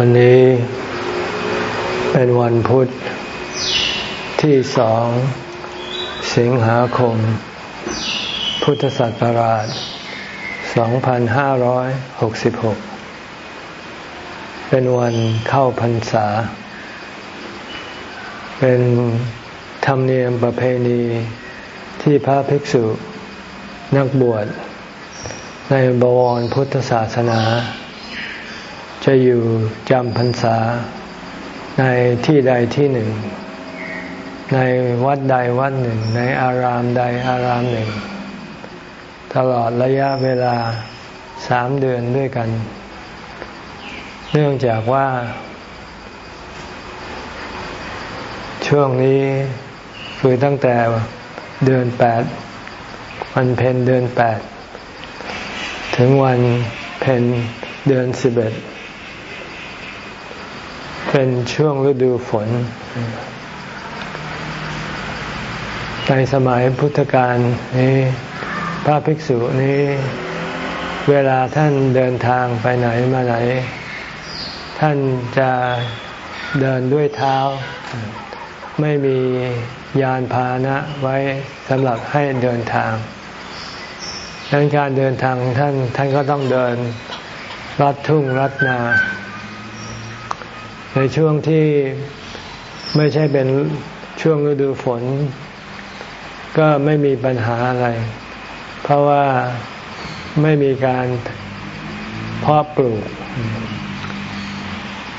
วันนี้เป็นวันพุธที่สอง สิงหาคม พุทธศักราช 2566 เป็นวันเข้าพรรษา เป็นธรรมเนียมประเพณีที่พระภิกษุนักบวช ในบวรพุทธศาสนา จะอยู่จำพรรษาในที่ใดที่หนึ่ง ในวัดใดวัดหนึ่ง ในอารามใดอารามหนึ่ง ตลอดระยะเวลาสามเดือนด้วยกัน เนื่องจากว่า ช่วงนี้คือตั้งแต่เดือนแปดวันเพ็ญเดือนแปดถึงวันเพ็ญเดือนสิบเอ็ด เป็นช่วงฤดูฝน ในสมัยพุทธกาลนี้พระภิกษุนี้เวลาท่านเดินทางไปไหนมาไหน ท่านจะเดินด้วยเท้า ไม่มียานพาหนะไว้สำหรับให้เดินทางดังการเดินทางท่านท่านก็ต้องเดินรัดทุ่งรัดนา ในช่วงที่ไม่ใช่เป็นช่วงฤดูฝน ก็ไม่มีปัญหาอะไร เพราะว่าไม่มีการเพาะปลูก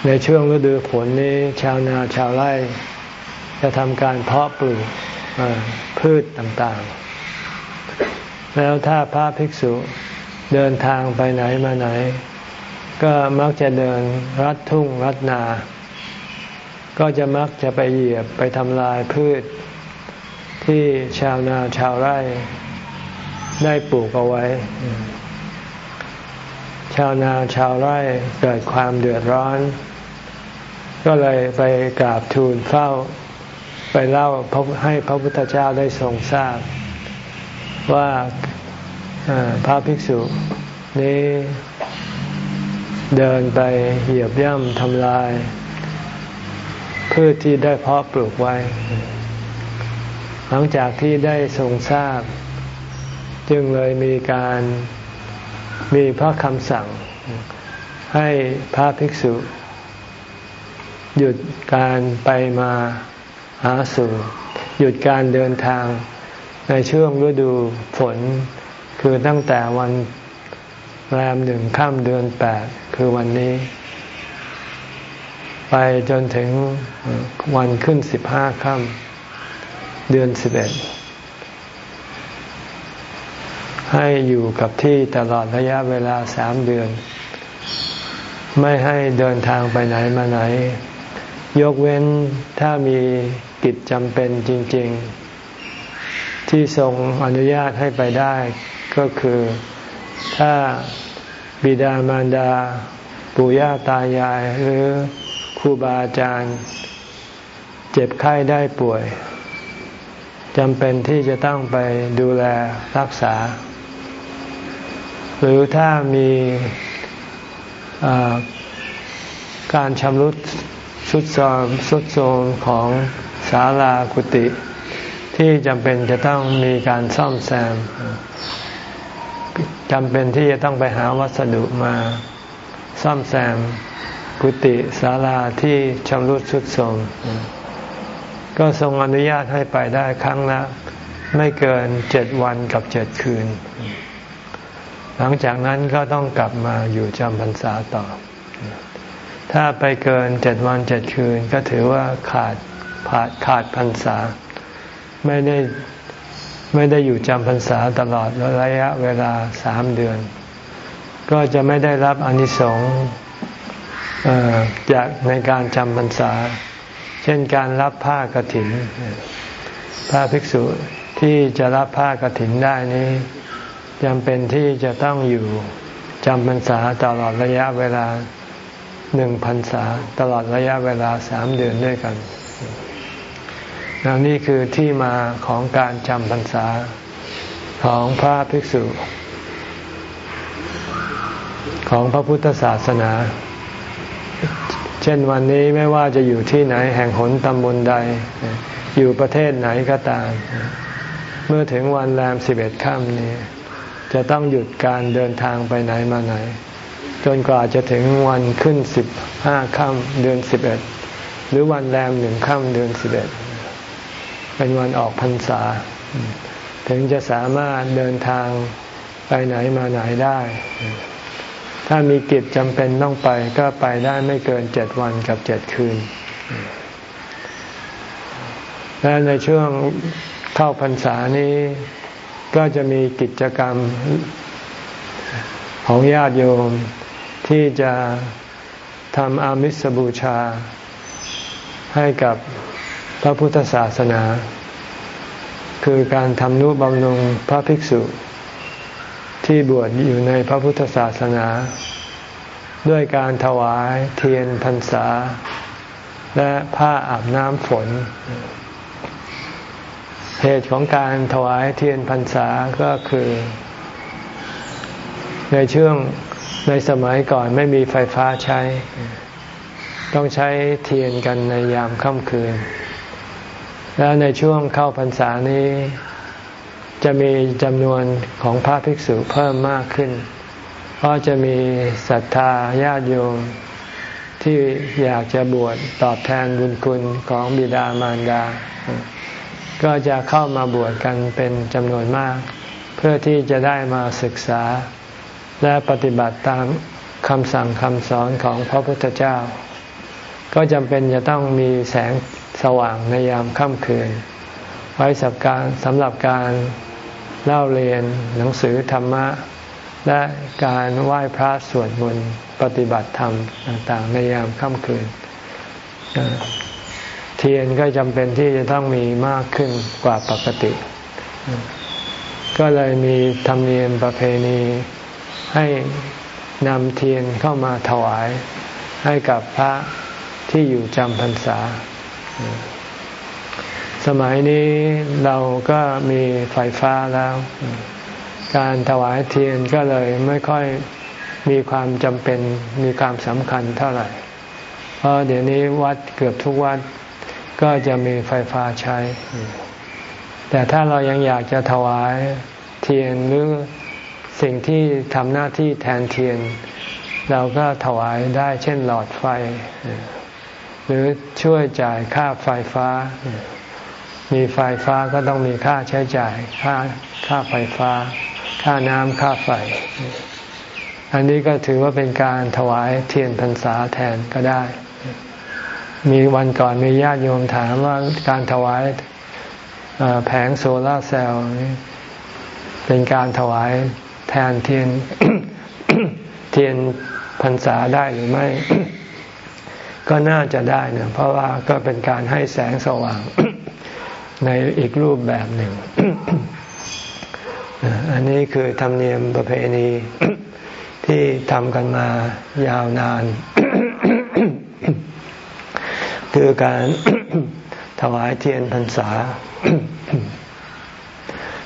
ในช่วงฤดูฝนนี้ ชาวนาชาวไร่จะทำการเพาะปลูกพืชต่างๆ แล้วถ้าพระภิกษุเดินทางไปไหนมาไหน ก็มักจะเดินรัดทุ่งรัดนา ก็จะมักจะไปเหยียบไปทำลายพืช ที่ชาวนาชาวไร่ได้ปลูกเอาไว้ ชาวนาชาวไร่เกิดความเดือดร้อน ก็เลยไปกราบทูลเฝ้า ไปเล่าให้พระพุทธเจ้าได้ทรงทราบ ว่าพระภิกษุนี้ เดินไปเหยียบย่ำทำลาย พืชที่ได้เพาะปลูกไว้ หลังจากที่ได้ทรงทราบ จึงเลยมีการมีพระคำสั่ง ให้พระภิกษุ หยุดการไปมาหาสู่หยุดการเดินทางในช่วงฤดูฝน คือตั้งแต่วัน แรมหนึ่งข้ามเดือนแปดคือวันนี้ ไปจนถึงวันขึ้นสิบห้าค่ำเดือนสิบเอ็ดให้อยู่กับที่ตลอดระยะเวลาสามเดือน ไม่ให้เดินทางไปไหนมาไหน ยกเว้นถ้ามีกิจจำเป็นจริง ๆ ที่ทรงอนุญาตให้ไปได้ก็คือ ถ้าบิดามารดา ปู่ย่าตายายหรือครูบาอาจารย์ เจ็บไข้ได้ป่วยจำเป็นที่จะต้องไปดูแลรักษา หรือถ้ามีการชำรุดสุดซอมสุดโทมของศาลากุฏิที่จำเป็นจะต้องมีการซ่อมแซม จำเป็นที่จะต้องไปหาวัสดุมาซ่อมแซมกุฏิศาลาที่ชำรุดทรุดโทรมก็ทรงอนุญาตให้ไปได้ครั้งละไม่เกินเจ็ดวันกับเจ็ดคืน หลังจากนั้นก็ต้องกลับมาอยู่จำพรรษาต่อ ถ้าไปเกินเจ็ดวันเจ็ดคืน ก็ถือว่าขาดขาดขาดพรรษา ไม่ได้ ไม่ได้อยู่จำพรรษาตลอดระยะเวลาสามเดือน ก็จะไม่ได้รับอนิสงส์จากในการจำพรรษา เช่นการรับผ้ากรถินพระภิกษุที่จะรับผ้ากรถินได้นี้จำเป็นที่จะต้องอยู่จำพรรษาตลอดระยะเวลาหนึ่งพรรษาตลอดระยะเวลาสามเดือนด้วยกัน นนี่คือที่มาของการจำพรรษาของพระภิกษุ ของพระพุทธศาสนา เช่นวันนี้ไม่ว่าจะอยู่ที่ไหนแห่งหนตำบลใด อยู่ประเทศไหนก็ตาม เมื่อถึงวันแรมสิบเอ็ดค่ำนี้ จะต้องหยุดการเดินทางไปไหนมาไหน จนกว่าจะถึงวันขึ้นสิบห้าค่ำเดือนสิบเอ็ดหรือวันแรมหนึ่งค่ำเดือนสิบเอ็ด เป็นวันออกพรรษา ถึงจะสามารถเดินทางไปไหนมาไหนได้ ถ้ามีกิจจำเป็นต้องไปก็ไปได้ไม่เกินเจ็ดวันกับเจ็ดคืน และในช่วงเข้าพรรษานี้ก็จะมีกิจกรรมของญาติโยมที่จะทำอามิสบูชาให้กับ พระพุทธศาสนา คือการทำนุบำรุงพระภิกษุ ที่บวชอยู่ในพระพุทธศาสนา ด้วยการถวายเทียนพรรษา และผ้าอาบน้ำฝน เหตุของการถวายเทียนพรรษาก็คือ ในช่วงในสมัยก่อนไม่มีไฟฟ้าใช้ ต้องใช้เทียนกันในยามค่ำคืน และในช่วงเข้าพรรษานี้ จะมีจำนวนของพระภิกษุเพิ่มมากขึ้น เพราะจะมีศรัทธาญาติโยมที่อยากจะบวชตอบแทนบุญคุณของบิดามารดา ก็จะเข้ามาบวชกันเป็นจำนวนมาก เพื่อที่จะได้มาศึกษา และปฏิบัติตามคำสั่งคำสอนของพระพุทธเจ้า ก็จำเป็นจะต้องมีแสง สว่างในยามค่ำคืน ไว้สับการสำหรับการเล่าเรียนหนังสือธรรมะ และการไหว้พระสวดมนต์ปฏิบัติธรรมต่างๆ ในยามค่ำคืน เทียนก็จำเป็นที่จะต้องมีมากขึ้นกว่าปกติ ก็เลยมีธรรมเนียมประเพณีให้นำเทียนเข้ามาถวายให้กับพระที่อยู่จำพรรษา สมัยนี้เราก็มีไฟฟ้าแล้ว การถวายเทียนก็เลยไม่ค่อยมีความจำเป็นมีความสำคัญเท่าไหร่ เพราะเดี๋ยวนี้วัดเกือบทุกวัดก็จะมีไฟฟ้าใช้ แต่ถ้าเรายังอยากจะถวายเทียนหรือสิ่งที่ทำหน้าที่แทนเทียน เราก็ถวายได้เช่นหลอดไฟ หรือช่วยจ่ายค่าไฟฟ้า มีไฟฟ้าก็ต้องมีค่าใช้จ่ายค่าค่าไฟฟ้า ค่าน้ำค่าไฟ อันนี้ก็ถือว่าเป็นการถวายเทียนพรรษาแทนก็ได้ มีวันก่อนมีญาติโยมถามว่าการถวายแผงโซลาเซลล์เป็นการถวายแทนเทียนเทียนพรรษาได้หรือไม่ ก็น่าจะได้เนี่ยเพราะว่าก็เป็นการให้แสงสว่าง ในอีกรูปแบบหนึ่ง อันนี้คือธรรมเนียมประเพณีที่ทำกันมายาวนาน คือการถวายเทียนพรรษา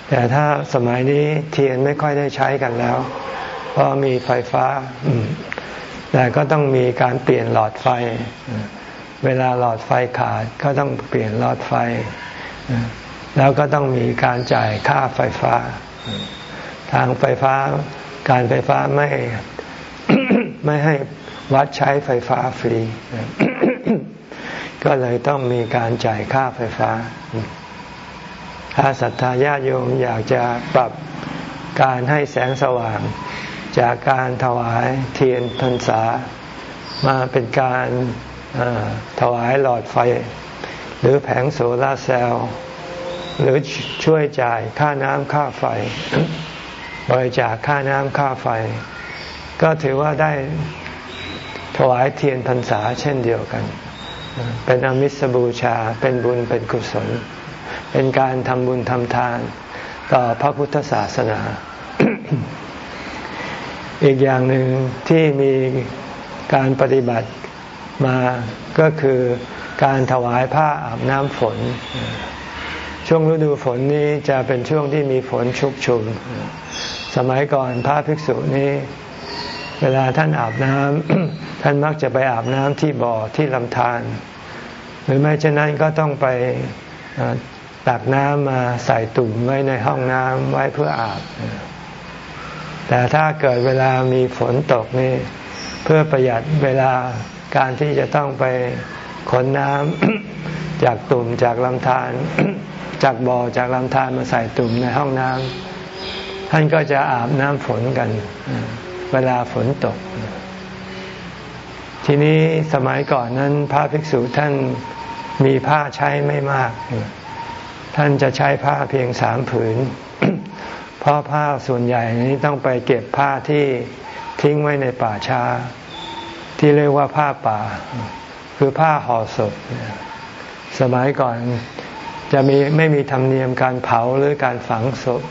แต่ถ้าสมัยนี้เทียนไม่ค่อยได้ใช้กันแล้ว เพราะมีไฟฟ้า แต่ก็ต้องมีการเปลี่ยนหลอดไฟ เวลาหลอดไฟขาดก็ต้องเปลี่ยนหลอดไฟ แล้วก็ต้องมีการจ่ายค่าไฟฟ้า ทางไฟฟ้า การไฟฟ้าไม่ไม่ให้วัดใช้ไฟฟ้าฟรี ก็เลยต้องมีการจ่ายค่าไฟฟ้า ถ้าศรัทธาญาติโยมอยากจะปรับการให้แสงสว่าง จากการถวายเทียนพรรษา มาเป็นการถวายหลอดไฟ หรือแผงโซลาเซลล์หรือช่วยจ่ายค่าน้ำค่าไฟ บริจาคค่าน้ำค่าไฟ ก็ถือว่าได้ถวายเทียนพรรษาเช่นเดียวกัน เป็นอมิสบูชาเป็นบุญเป็นกุศล เป็นการทำบุญทำทานต่อพระพุทธศาสนา อีกอย่างหนึ่งที่มีการปฏิบัติมาก็คือการถวายผ้าอาบน้ำฝน ช่วงฤดูฝนนี้จะเป็นช่วงที่มีฝนชุกชุมสมัยก่อนพระภิกษุนี้ เวลาท่านอาบน้ำท่านมักจะไปอาบน้ำที่บ่อที่ลำธารหรือไม่เช่นนั้นก็ต้องไปตักน้ำมาใส่ตุ่มไว้ในห้องน้ำไว้เพื่ออาบ แต่ถ้าเกิดเวลามีฝนตกนี่ เพื่อประหยัดเวลาการที่จะต้องไปขนน้ำจากตุ่มจากลำธารจากบ่อจากลำธารมาใส่ตุ่มในห้องน้ำท่านก็จะอาบน้ำฝนกัน เวลาฝนตก ทีนี้สมัยก่อนนั้นพระภิกษุท่านมีผ้าใช้ไม่มาก ท่านจะใช้ผ้าเพียงสามผืน เพราะผ้าส่วนใหญ่นี้ต้องไปเก็บผ้าที่ทิ้งไว้ในป่าช้า ที่เรียกว่าผ้าป่า คือผ้าห่อศพ สมัยก่อนจะมีไม่มีธรรมเนียมการเผาหรือการฝังศพ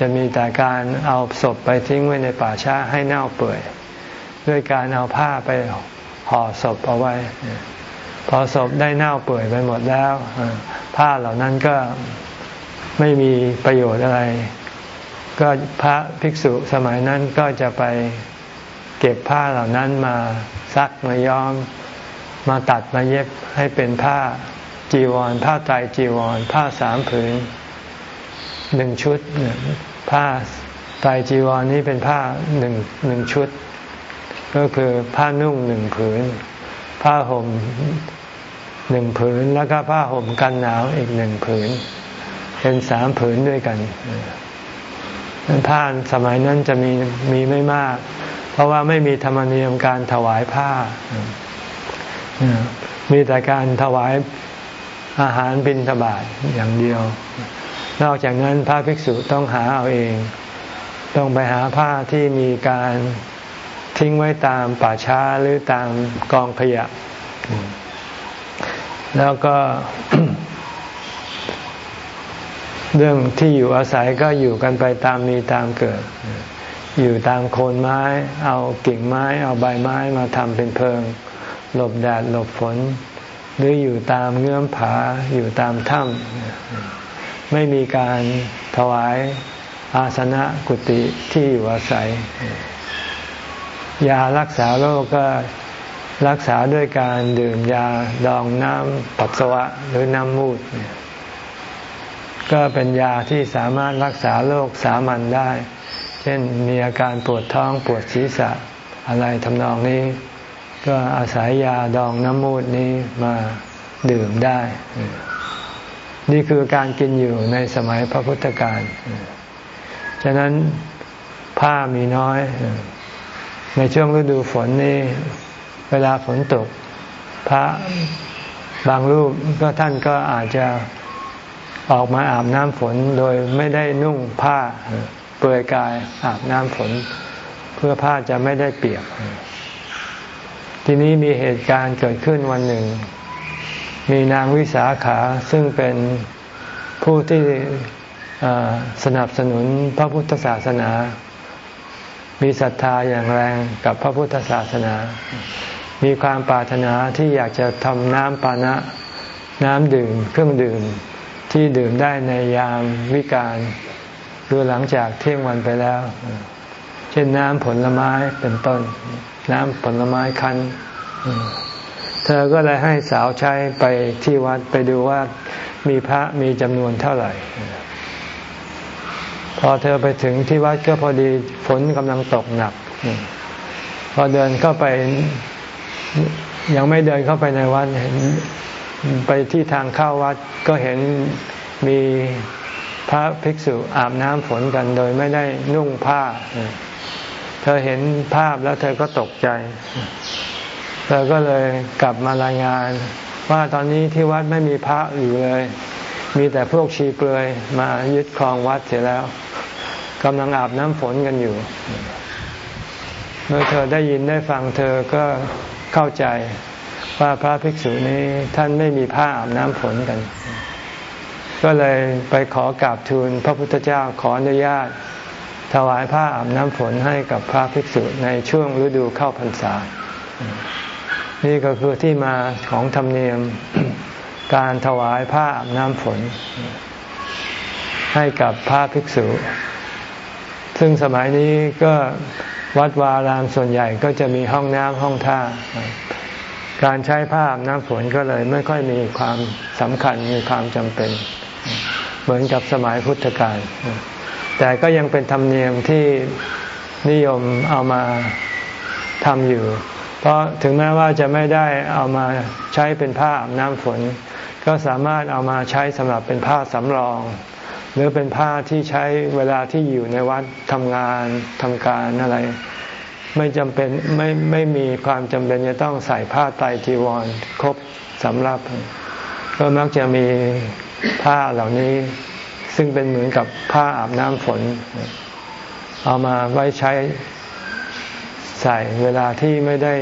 จะมีแต่การเอาศพไปทิ้งไว้ในป่าช้าให้เน่าเปื่อย ด้วยการเอาผ้าไปห่อศพเอาไว้ พอศพได้เน่าเปื่อยไปหมดแล้ว ผ้าเหล่านั้นก็ไม่มีประโยชน์อะไร ก็พระภิกษุสมัยนั้นก็จะไปเก็บผ้าเหล่านั้นมาซักมาย้อม มาตัดมาเย็บให้เป็นผ้าจีวร ผ้าไตรจีวร ผ้าสามผืนหนึ่งชุดผ้าไตรจีวรนี้เป็นผ้าหนึ่งหนึ่งชุด ก็คือผ้านุ่งหนึ่งผืน ผ้าห่มหนึ่งผืนแล้วก็ผ้าห่มกันหนาวอีกหนึ่งผืน เป็นสามผืนด้วยกัน ผ้าสมัยนั้นจะมีมีไม่มาก เพราะว่าไม่มีธรรมเนียมการถวายผ้า มีแต่การถวายอาหารบิณฑบาตอย่างเดียว นอกจากนั้นพระภิกษุต้องหาเอาเอง ต้องไปหาผ้าที่มีการทิ้งไว้ตามป่าช้าหรือตามกองขยะ แล้วก็ เรื่องที่อยู่อาศัยก็อยู่กันไปตามมีตามเกิด อยู่ตามโคนไม้ เอากิ่งไม้ เอาใบไม้มาทำเป็นเพิง หลบแดดหลบฝน หรืออยู่ตามเงื่อมผา อยู่ตามถ้ำไม่มีการถวายอาสนะกุฏิที่อยู่อาศัย ยารักษาโรคก็รักษาด้วยการดื่มยาดองน้ำปัสสาวะหรือน้ำมูด ก็เป็นยาที่สามารถรักษาโรคสามัญได้ เช่นมีอาการปวดท้องปวดศีรษะอะไรทำนองนี้ ก็อาศัยยาดองน้ำมูดนี้มาดื่มได้ นี่คือการกินอยู่ในสมัยพระพุทธการฉะนั้นผ้ามีน้อย ในช่วงฤดูฝนนี่เวลาฝนตก พระบางรูปก็ท่านก็อาจจะ ออกมาอาบน้ำฝนโดยไม่ได้นุ่งผ้าเปลือยกายอาบน้ำฝน เพื่อผ้าจะไม่ได้เปียก ทีนี้มีเหตุการณ์เกิดขึ้นวันหนึ่ง มีนางวิสาขาซึ่งเป็นผู้ที่สนับสนุนพระพุทธศาสนา มีศรัทธาอย่างแรงกับพระพุทธศาสนา มีความปรารถนาที่อยากจะทำน้ำปานะ น้ำดื่ม เครื่องดื่ม ที่ดื่มได้ในยามวิกาลคือหลังจากเที่ยงวันไปแล้ว เช่นน้ำผลไม้เป็นต้น น้ำผลไม้คั้นเธอก็เลยให้สาวใช้ไปที่วัดไปดูว่ามีพระมีจำนวนเท่าไหร่ พอเธอไปถึงที่วัดก็พอดีฝนกำลังตกหนัก พอเดินเข้าไปยังไม่เดินเข้าไปในวัดเห็น ไปที่ทางเข้าวัดก็เห็นมีพระภิกษุอาบน้ำฝนกันโดยไม่ได้นุ่งผ้า เธอเห็นภาพแล้วเธอก็ตกใจ เธอก็เลยกลับมารายงาน ว่าตอนนี้ที่วัดไม่มีพระอยู่เลย มีแต่พวกชีเปลือยมายึดครองวัดเสียแล้วกำลังอาบน้ำฝนกันอยู่ เมื่อเธอได้ยินได้ฟังเธอก็เข้าใจ ว่าพระภิกษุนี้ท่านไม่มีผ้าอาบน้ำฝนกัน ก็เลยไปขอกราบทูลพระพุทธเจ้าขออนุญาต ถวายผ้าอาบน้ำฝนให้กับพระภิกษุในช่วงฤดูเข้าพรรษา นี่ก็คือที่มาของธรรมเนียมการถวายผ้าอาบน้ำฝน ให้กับพระภิกษุ ซึ่งสมัยนี้ก็วัดวารามส่วนใหญ่ก็จะมีห้องน้ำห้องท่า การใช้ผ้าอาบน้ำฝนก็เลยไม่ค่อยมีความสำคัญมีความจำเป็น เหมือนกับสมัยพุทธกาลแต่ก็ยังเป็นธรรมเนียมที่นิยมเอามาทำอยู่ เพราะถึงแม้ว่าจะไม่ได้เอามาใช้เป็นผ้าอาบน้ำฝน ก็สามารถเอามาใช้สำหรับเป็นผ้าสำรอง หรือเป็นผ้าที่ใช้เวลาที่อยู่ในวัดทำงานทำการอะไร ไม่จำเป็นไม่ไม่มีความจำเป็นจะต้องใส่ผ้าไตรจีวรครบสำรับ ก็มักจะมีผ้าเหล่านี้ ซึ่งเป็นเหมือนกับผ้าอาบน้ำฝน เอามาไว้ใช้ใส่เวลาที่ไม่ได้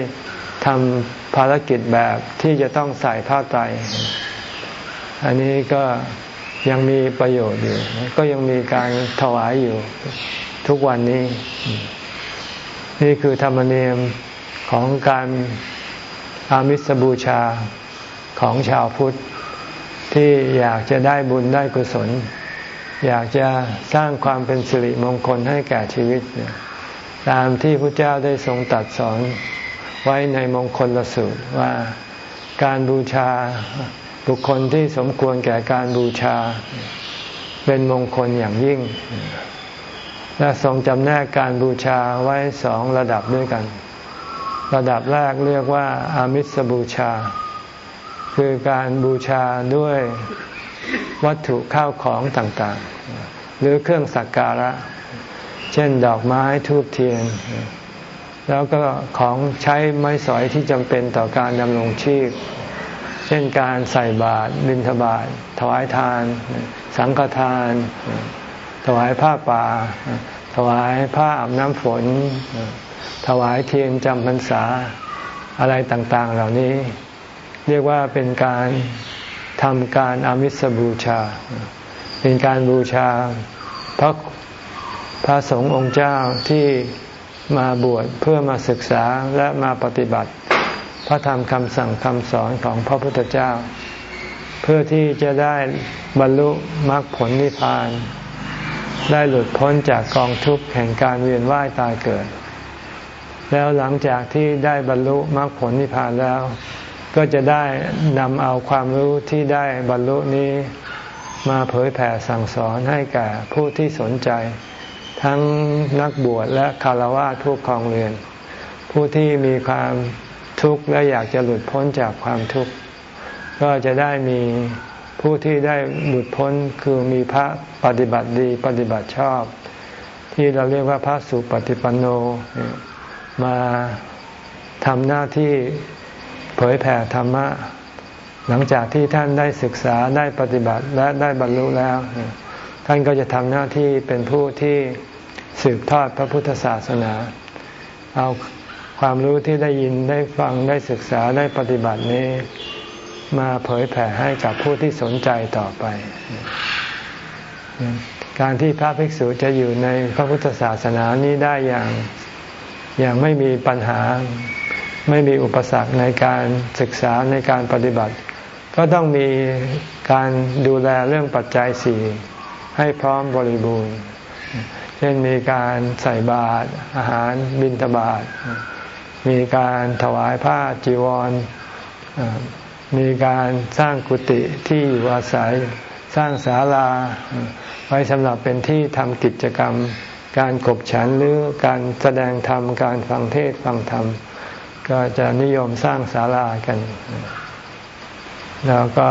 ทำภารกิจแบบที่จะต้องใส่ผ้าไตรอันนี้ก็ยังมีประโยชน์อยู่ ก็ยังมีการถวายอยู่ทุกวันนี้ นี่คือธรรมเนียมของการอามิสบูชาของชาวพุทธ ที่อยากจะได้บุญได้กุศล อยากจะสร้างความเป็นสิริมงคลให้แก่ชีวิตเนี่ยตามที่พระเจ้าได้ทรงตัดสอนไว้ในมงคลละสูตรว่าการบูชาบุคคลที่สมควรแก่การบูชาเป็นมงคลอย่างยิ่ง และทรงจำแนกการบูชาไว้สองระดับด้วยกัน ระดับแรกเรียกว่าอามิสบูชา คือการบูชาด้วยวัตถุข้าวของต่างๆ หรือเครื่องสักการะ เช่นดอกไม้ทูบเทียน แล้วก็ของใช้ไม้สอยที่จำเป็นต่อการดำรงชีพ เช่นการใส่บาตรบิณฑบาตถวายทาน สังฆทาน ถวายผ้าป่า ถวายผ้าอาบน้ำฝน ถวายเทียนจำพรรษาอะไรต่างๆ เหล่านี้ เรียกว่าเป็นการทำการอามิสบูชา เป็นการบูชาพระพระสงฆ์องค์เจ้าที่มาบวชเพื่อมาศึกษาและมาปฏิบัติ พระธรรมคำสั่งคำสอนของพระพุทธเจ้า เพื่อที่จะได้บรรลุมรรคผลนิพพาน ได้หลุดพ้นจากกองทุกข์แห่งการเวียนว่ายตายเกิด แล้วหลังจากที่ได้บรรลุมรรคผลนิพพานแล้ว ก็จะได้นำเอาความรู้ที่ได้บรรลุนี้มาเผยแผ่สั่งสอนให้แก่ผู้ที่สนใจ ทั้งนักบวชและคารวะผู้ครองเรือน ผู้ที่มีความทุกข์และอยากจะหลุดพ้นจากความทุกข์ ก็จะได้มี ผู้ที่ได้หลุดพ้นคือมีพระปฏิบัติดีปฏิบัติชอบ ที่เราเรียกว่าพระสุปฏิปันโน มาทำหน้าที่เผยแผ่ธรรมะ หลังจากที่ท่านได้ศึกษาได้ปฏิบัติและได้บรรลุแล้ว ท่านก็จะทำหน้าที่เป็นผู้ที่สืบทอดพระพุทธศาสนา เอาความรู้ที่ได้ยินได้ฟังได้ศึกษาได้ปฏิบัตินี้ มาเผยแผ่ให้กับผู้ที่สนใจต่อไป การที่พระภิกษุจะอยู่ในพระพุทธศาสนานี้ได้อย่างอย่างไม่มีปัญหาไม่มีอุปสรรคในการศึกษาในการปฏิบัติ ก็ต้องมีการดูแลเรื่องปัจจัยสี่ให้พร้อมบริบูรณ์ เช่นมีการใส่บาตรอาหารบิณฑบาตมีการถวายผ้าจีวร มีการสร้างกุฏิที่อยู่อาศัย สร้างศาลา ไว้สำหรับเป็นที่ทำกิจกรรม การกบฉันหรือการแสดงธรรมการฟังเทศฟังธรรม ก็จะนิยมสร้างศาลากัน แล้วก็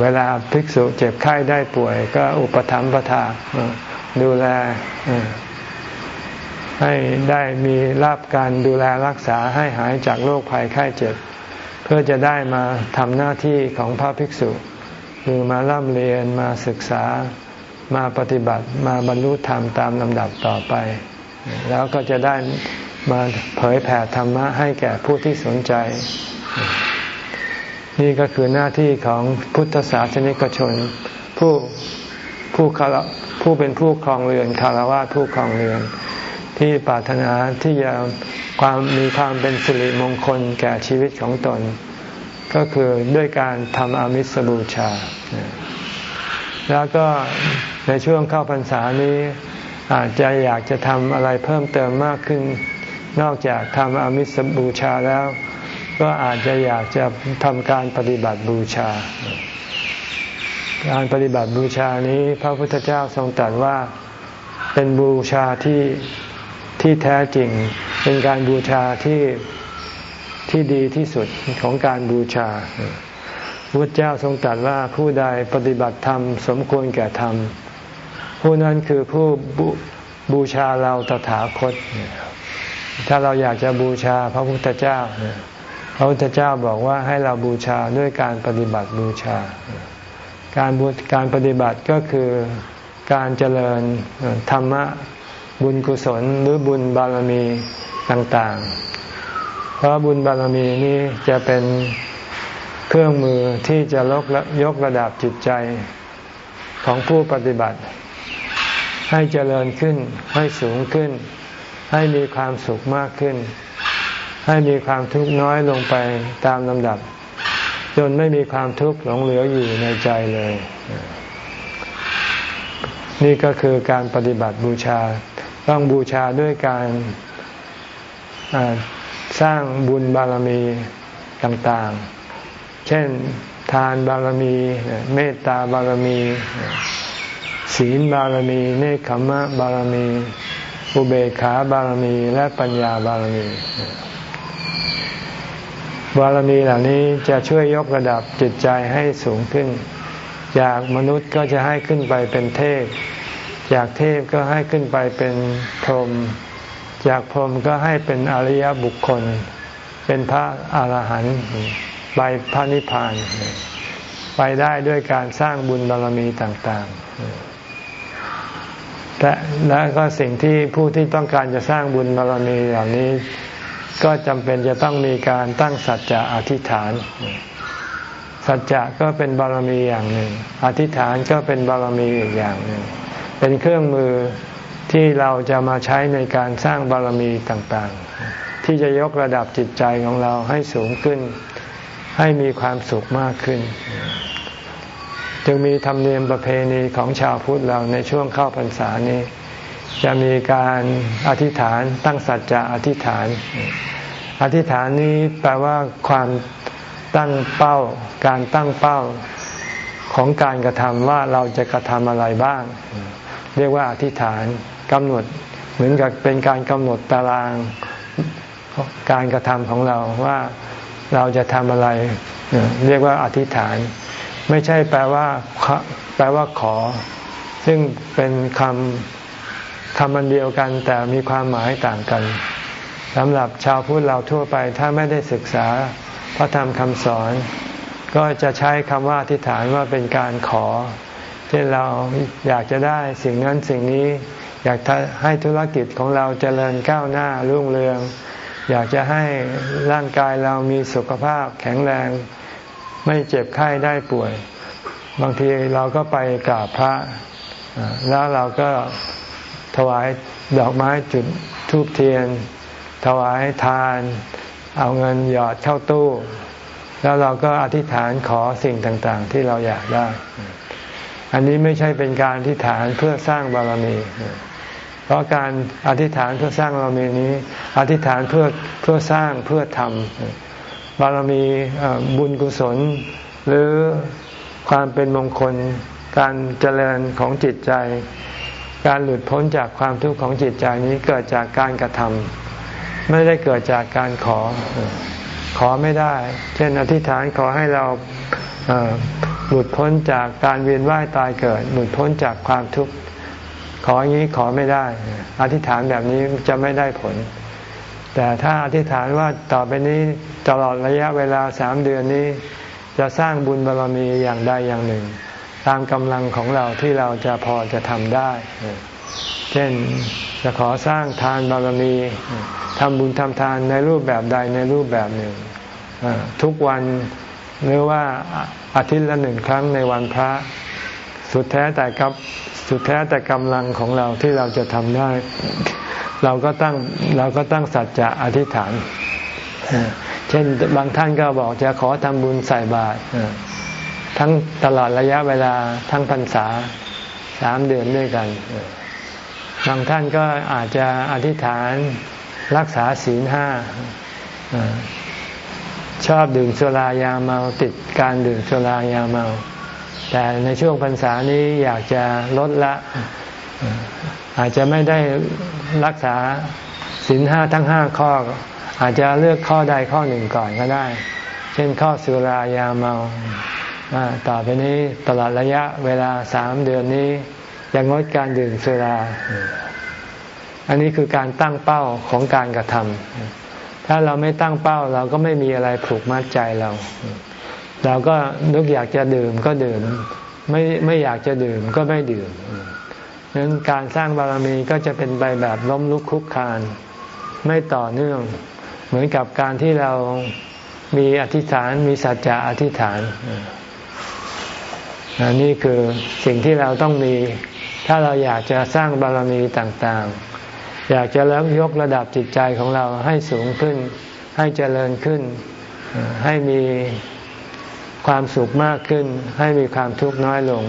เวลาภิกษุเจ็บไข้ได้ป่วย ก็อุปถัมภะทาดูแลให้ได้มีรับการดูแลรักษาให้หายจากโรคภัยไข้เจ็บ พื่อจะได้มาทำหน้าที่ของพระภิกษุ คือมาร่ำเรียนมาศึกษามาปฏิบัติมาบรรลุธรรมตามลำดับต่อไป แล้วก็จะได้มาเผยแผ่ธรรมะให้แก่ผู้ที่สนใจ นี่ก็คือหน้าที่ของพุทธศาสนิกชน ผู้ผู้คารผู้เป็นผู้ครองเรือนคารวะผู้ครองเรือน ที่ปรารถนาที่จะ ความมีความเป็นสิริมงคลแก่ชีวิตของตน ก็คือด้วยการทำอามิสบูชา แล้วก็ในช่วงเข้าพรรษานี้ อาจจะอยากจะทำอะไรเพิ่มเติมมากขึ้น นอกจากทำอามิสบูชาแล้ว ก็อาจจะอยากจะทำการปฏิบัติบูชา การปฏิบัติบูชานี้พระพุทธเจ้าทรงตรัสว่าเป็นบูชาที่ ที่แท้จริงเป็นการบูชาที่ที่ดีที่สุดของการบูชาพระเจ้าทรงตรัสว่าผู้ใดปฏิบัติธรรม สมควรแก่ธรรม ผู้นั้นคือผู้บบูชาเราตถาคต ถ้าเราอยากจะบูชาพระพุทธเจ้า พระพุทธเจ้าบอกว่าให้เราบูชาด้วยการปฏิบัติบูชา การการปฏิบัติก็คือการเจริญธรรมะ บุญกุศลหรือบุญบารมีต่างๆ เพราะบุญบารมีนี้จะเป็นเครื่องมือที่จะลกยกระดับจิตใจของผู้ปฏิบัติ ให้เจริญขึ้น ให้สูงขึ้น ให้มีความสุขมากขึ้น ให้มีความทุกข์น้อยลงไปตามลำดับ จนไม่มีความทุกข์หลงเหลืออยู่ในใจเลย นี่ก็คือการปฏิบัติบูชา ต้องบูชาด้วยการสร้างบุญบารมีต่างๆ เช่นทานบารมี เมตตาบารมี ศีลบารมี เนคขมะบารมี อุเบกขาบารมี และปัญญาบารมี บารมีเหล่านี้จะช่วยยกระดับจิตใจให้สูงขึ้น จากมนุษย์ก็จะให้ขึ้นไปเป็นเทพ จากเทพก็ให้ขึ้นไปเป็นพรหมจากพรหมก็ให้เป็นอริยบุคคล เป็นพระอาหารหันต์ไปพระนิพพาน ไปได้ด้วยการสร้างบุญบารมีต่างๆและและก็สิ่งที่ผู้ที่ต้องการจะสร้างบุญบารมีเหล่านี้ก็จำเป็นจะต้องมีการตั้งสัจจะอธิษฐาน สัจจะก็เป็นบารมีอย่างหนึ่ง อธิษฐานก็เป็นบารมีอีกอย่างหนึ่ง เป็นเครื่องมือที่เราจะมาใช้ในการสร้างบารมีต่างๆ ที่จะยกระดับจิตใจของเราให้สูงขึ้น ให้มีความสุขมากขึ้น จึงมีธรรมเนียมประเพณีของชาวพุทธเราในช่วงเข้าพรรษานี้ จะมีการอธิษฐานตั้งสัจจะอธิษฐาน อธิษฐานนี้แปลว่าความตั้งเป้า การตั้งเป้าของการกระทำว่าเราจะกระทำอะไรบ้าง เรียกว่าอธิษฐานกำหนดเหมือนกับเป็นการกำหนดตารางการกระทำของเราว่าเราจะทำอะไร เรียกว่าอธิษฐาน ไม่ใช่แปลว่า แปลว่าขอ ซึ่งเป็นคำคำมันเดียวกัน แต่มีความหมายต่างกันสำหรับชาวพุทธเราทั่วไปถ้าไม่ได้ศึกษาพระธรรมคำสอน ก็จะใช้คำว่าอธิษฐานว่าเป็นการขอ เช่นเราอยากจะได้สิ่งนั้นสิ่งนี้ อยากให้ธุรกิจของเราเจริญก้าวหน้ารุ่งเรือง อยากจะให้ร่างกายเรามีสุขภาพแข็งแรง ไม่เจ็บไข้ได้ป่วย บางทีเราก็ไปกราบพระ แล้วเราก็ถวายดอกไม้จุดทูบเทียน ถวายทาน เอาเงินหยอดเข้าตู้ แล้วเราก็อธิษฐานขอสิ่งต่างๆ ที่เราอยากได้ อันนี้ไม่ใช่เป็นการอธิษฐานเพื่อสร้างบารมี เพราะการอธิษฐานเพื่อสร้างบารมีนี้ อธิษฐานเพื่อเพื่อสร้างเพื่อทำบารมีบุญกุศล หรือความเป็นมงคล การเจริญของจิตใจ การหลุดพ้นจากความทุกข์ของจิตใจนี้เกิดจากการกระทำไม่ได้เกิดจากการขอขอไม่ได้ เช่นอธิษฐานขอให้เรา หลุดพ้นจากการเวียนว่ายตายเกิด หลุดพ้นจากความทุกข์ขออย่างนี้ขอไม่ได้ อธิษฐานแบบนี้จะไม่ได้ผล แต่ถ้าอธิษฐานว่าต่อไปนี้ตลอดระยะเวลาสามเดือนนี้ จะสร้างบุญบารมีอย่างใดอย่างหนึ่ง ตามกำลังของเราที่เราจะพอจะทำได้ เช่นจะขอสร้างทานบารมีทำบุญทำทานในรูปแบบใดในรูปแบบหนึ่ง ทุกวันหรือว่า อาทิตย์ละหนึ่งครั้งในวันพระ สุดแท้แต่กับสุดแท้แต่กำลังของเราที่เราจะทำได้ เราก็ตั้งเราก็ตั้งสัจจะอธิษฐาน เช่นบางท่านก็บอกจะขอทำบุญใส่บาตรทั้งตลอดระยะเวลาทั้งพรรษาสามเดือนด้วยกัน บางท่านก็อาจจะอธิษฐานรักษาศีลห้า ชอบดื่มสุรายาเมาติดการดื่มสุรายาเมา แต่ในช่วงพรรษานี้อยากจะลดละ อาจจะไม่ได้รักษาศีลห้าทั้งห้าข้อ อาจจะเลือกข้อใดข้อหนึ่งก่อนก็ได้ เช่นข้อสุรายาเมาต่อไปนี้ตลอดระยะเวลาสามเดือนนี้ยังงดการดื่มสุรา อันนี้คือการตั้งเป้าของการกระทำ ถ้าเราไม่ตั้งเป้าเราก็ไม่มีอะไรผูกมัดใจเรา เราก็นึกอยากจะดื่มก็ดื่ม ไม่ไม่อยากจะดื่มก็ไม่ดื่มนั้นการสร้างบารมีก็จะเป็นไปแบบล้มลุกคุกคาน ไม่ต่อเนื่อง เหมือนกับการที่เรามีอธิษฐานมีสัจจะอธิษฐานนี่คือสิ่งที่เราต้องมี ถ้าเราอยากจะสร้างบารมีต่างๆ อยากจะเลิกยกระดับจิตใจของเราให้สูงขึ้น ให้เจริญขึ้น ให้มีความสุขมากขึ้น ให้มีความทุกข์น้อยลง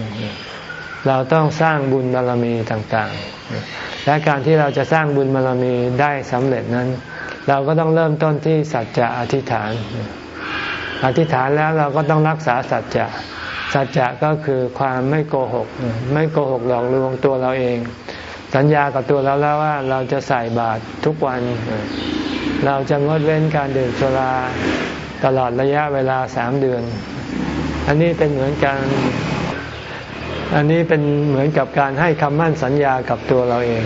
เราต้องสร้างบุญบารมีต่างๆ และการที่เราจะสร้างบุญบารมีได้สำเร็จนั้น เราก็ต้องเริ่มต้นที่สัจจะอธิษฐาน อธิษฐานแล้วเราก็ต้องรักษาสัจจะสัจจะก็คือความไม่โกหก ไม่โกหกหลอกลวงตัวเราเอง สัญญากับตัวเราแล้วว่าเราจะใส่บาตรทุกวัน เราจะงดเว้นการดื่มสุราตลอดระยะเวลาสามเดือน อันนี้เป็นเหมือนกันอันนี้เป็นเหมือนกับการให้คำมั่นสัญญากับตัวเราเอง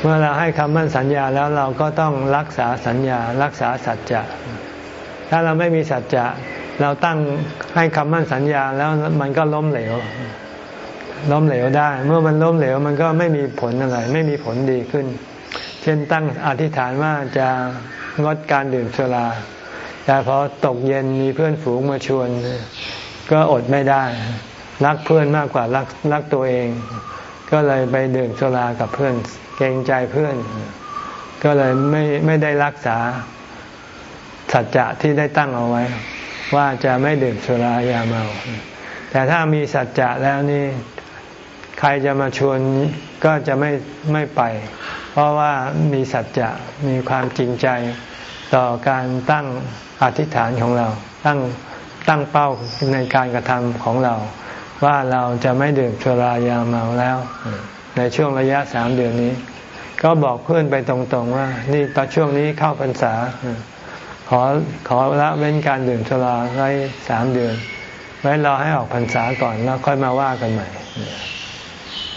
เมื่อเราให้คำมั่นสัญญาแล้วเราก็ต้องรักษาสัญญา รักษาสัจจะ ถ้าเราไม่มีสัจจะ เราตั้งให้คำมั่นสัญญาแล้วมันก็ล้มเหลว ล้มเหลวได้ เมื่อมันล้มเหลวมันก็ไม่มีผลอะไร ไม่มีผลดีขึ้น เช่นตั้งอธิษฐานว่าจะงดการดื่มสุรา แต่พอตกเย็นมีเพื่อนฝูงมาชวน ก็อดไม่ได้ รักเพื่อนมากกว่ารักรักตัวเอง ก็เลยไปดื่มสุรากับเพื่อนเกรงใจเพื่อน ก็เลยไม่ไม่ได้รักษาสัจจะที่ได้ตั้งเอาไว้ ว่าจะไม่ดื่มสุรายาเมาแต่ถ้ามีสัจจะแล้วนี่ ใครจะมาชวนก็จะไม่ไม่ไป เพราะว่ามีสัจจะมีความจริงใจต่อการตั้งอธิษฐานของเรา ตั้งตั้งเป้าในการกระทำของเรา ว่าเราจะไม่ดื่มสุรายาเมาแล้ว ในช่วงระยะสามเดือนนี้ ก็บอกเพื่อนไปตรงๆว่า นี่ตอนช่วงนี้เข้าพรรษา ขอขอละเว้นการดื่มสุราไว้สามเดือน ไว้รอให้ออกพรรษาก่อนแล้วค่อยมาว่ากันใหม่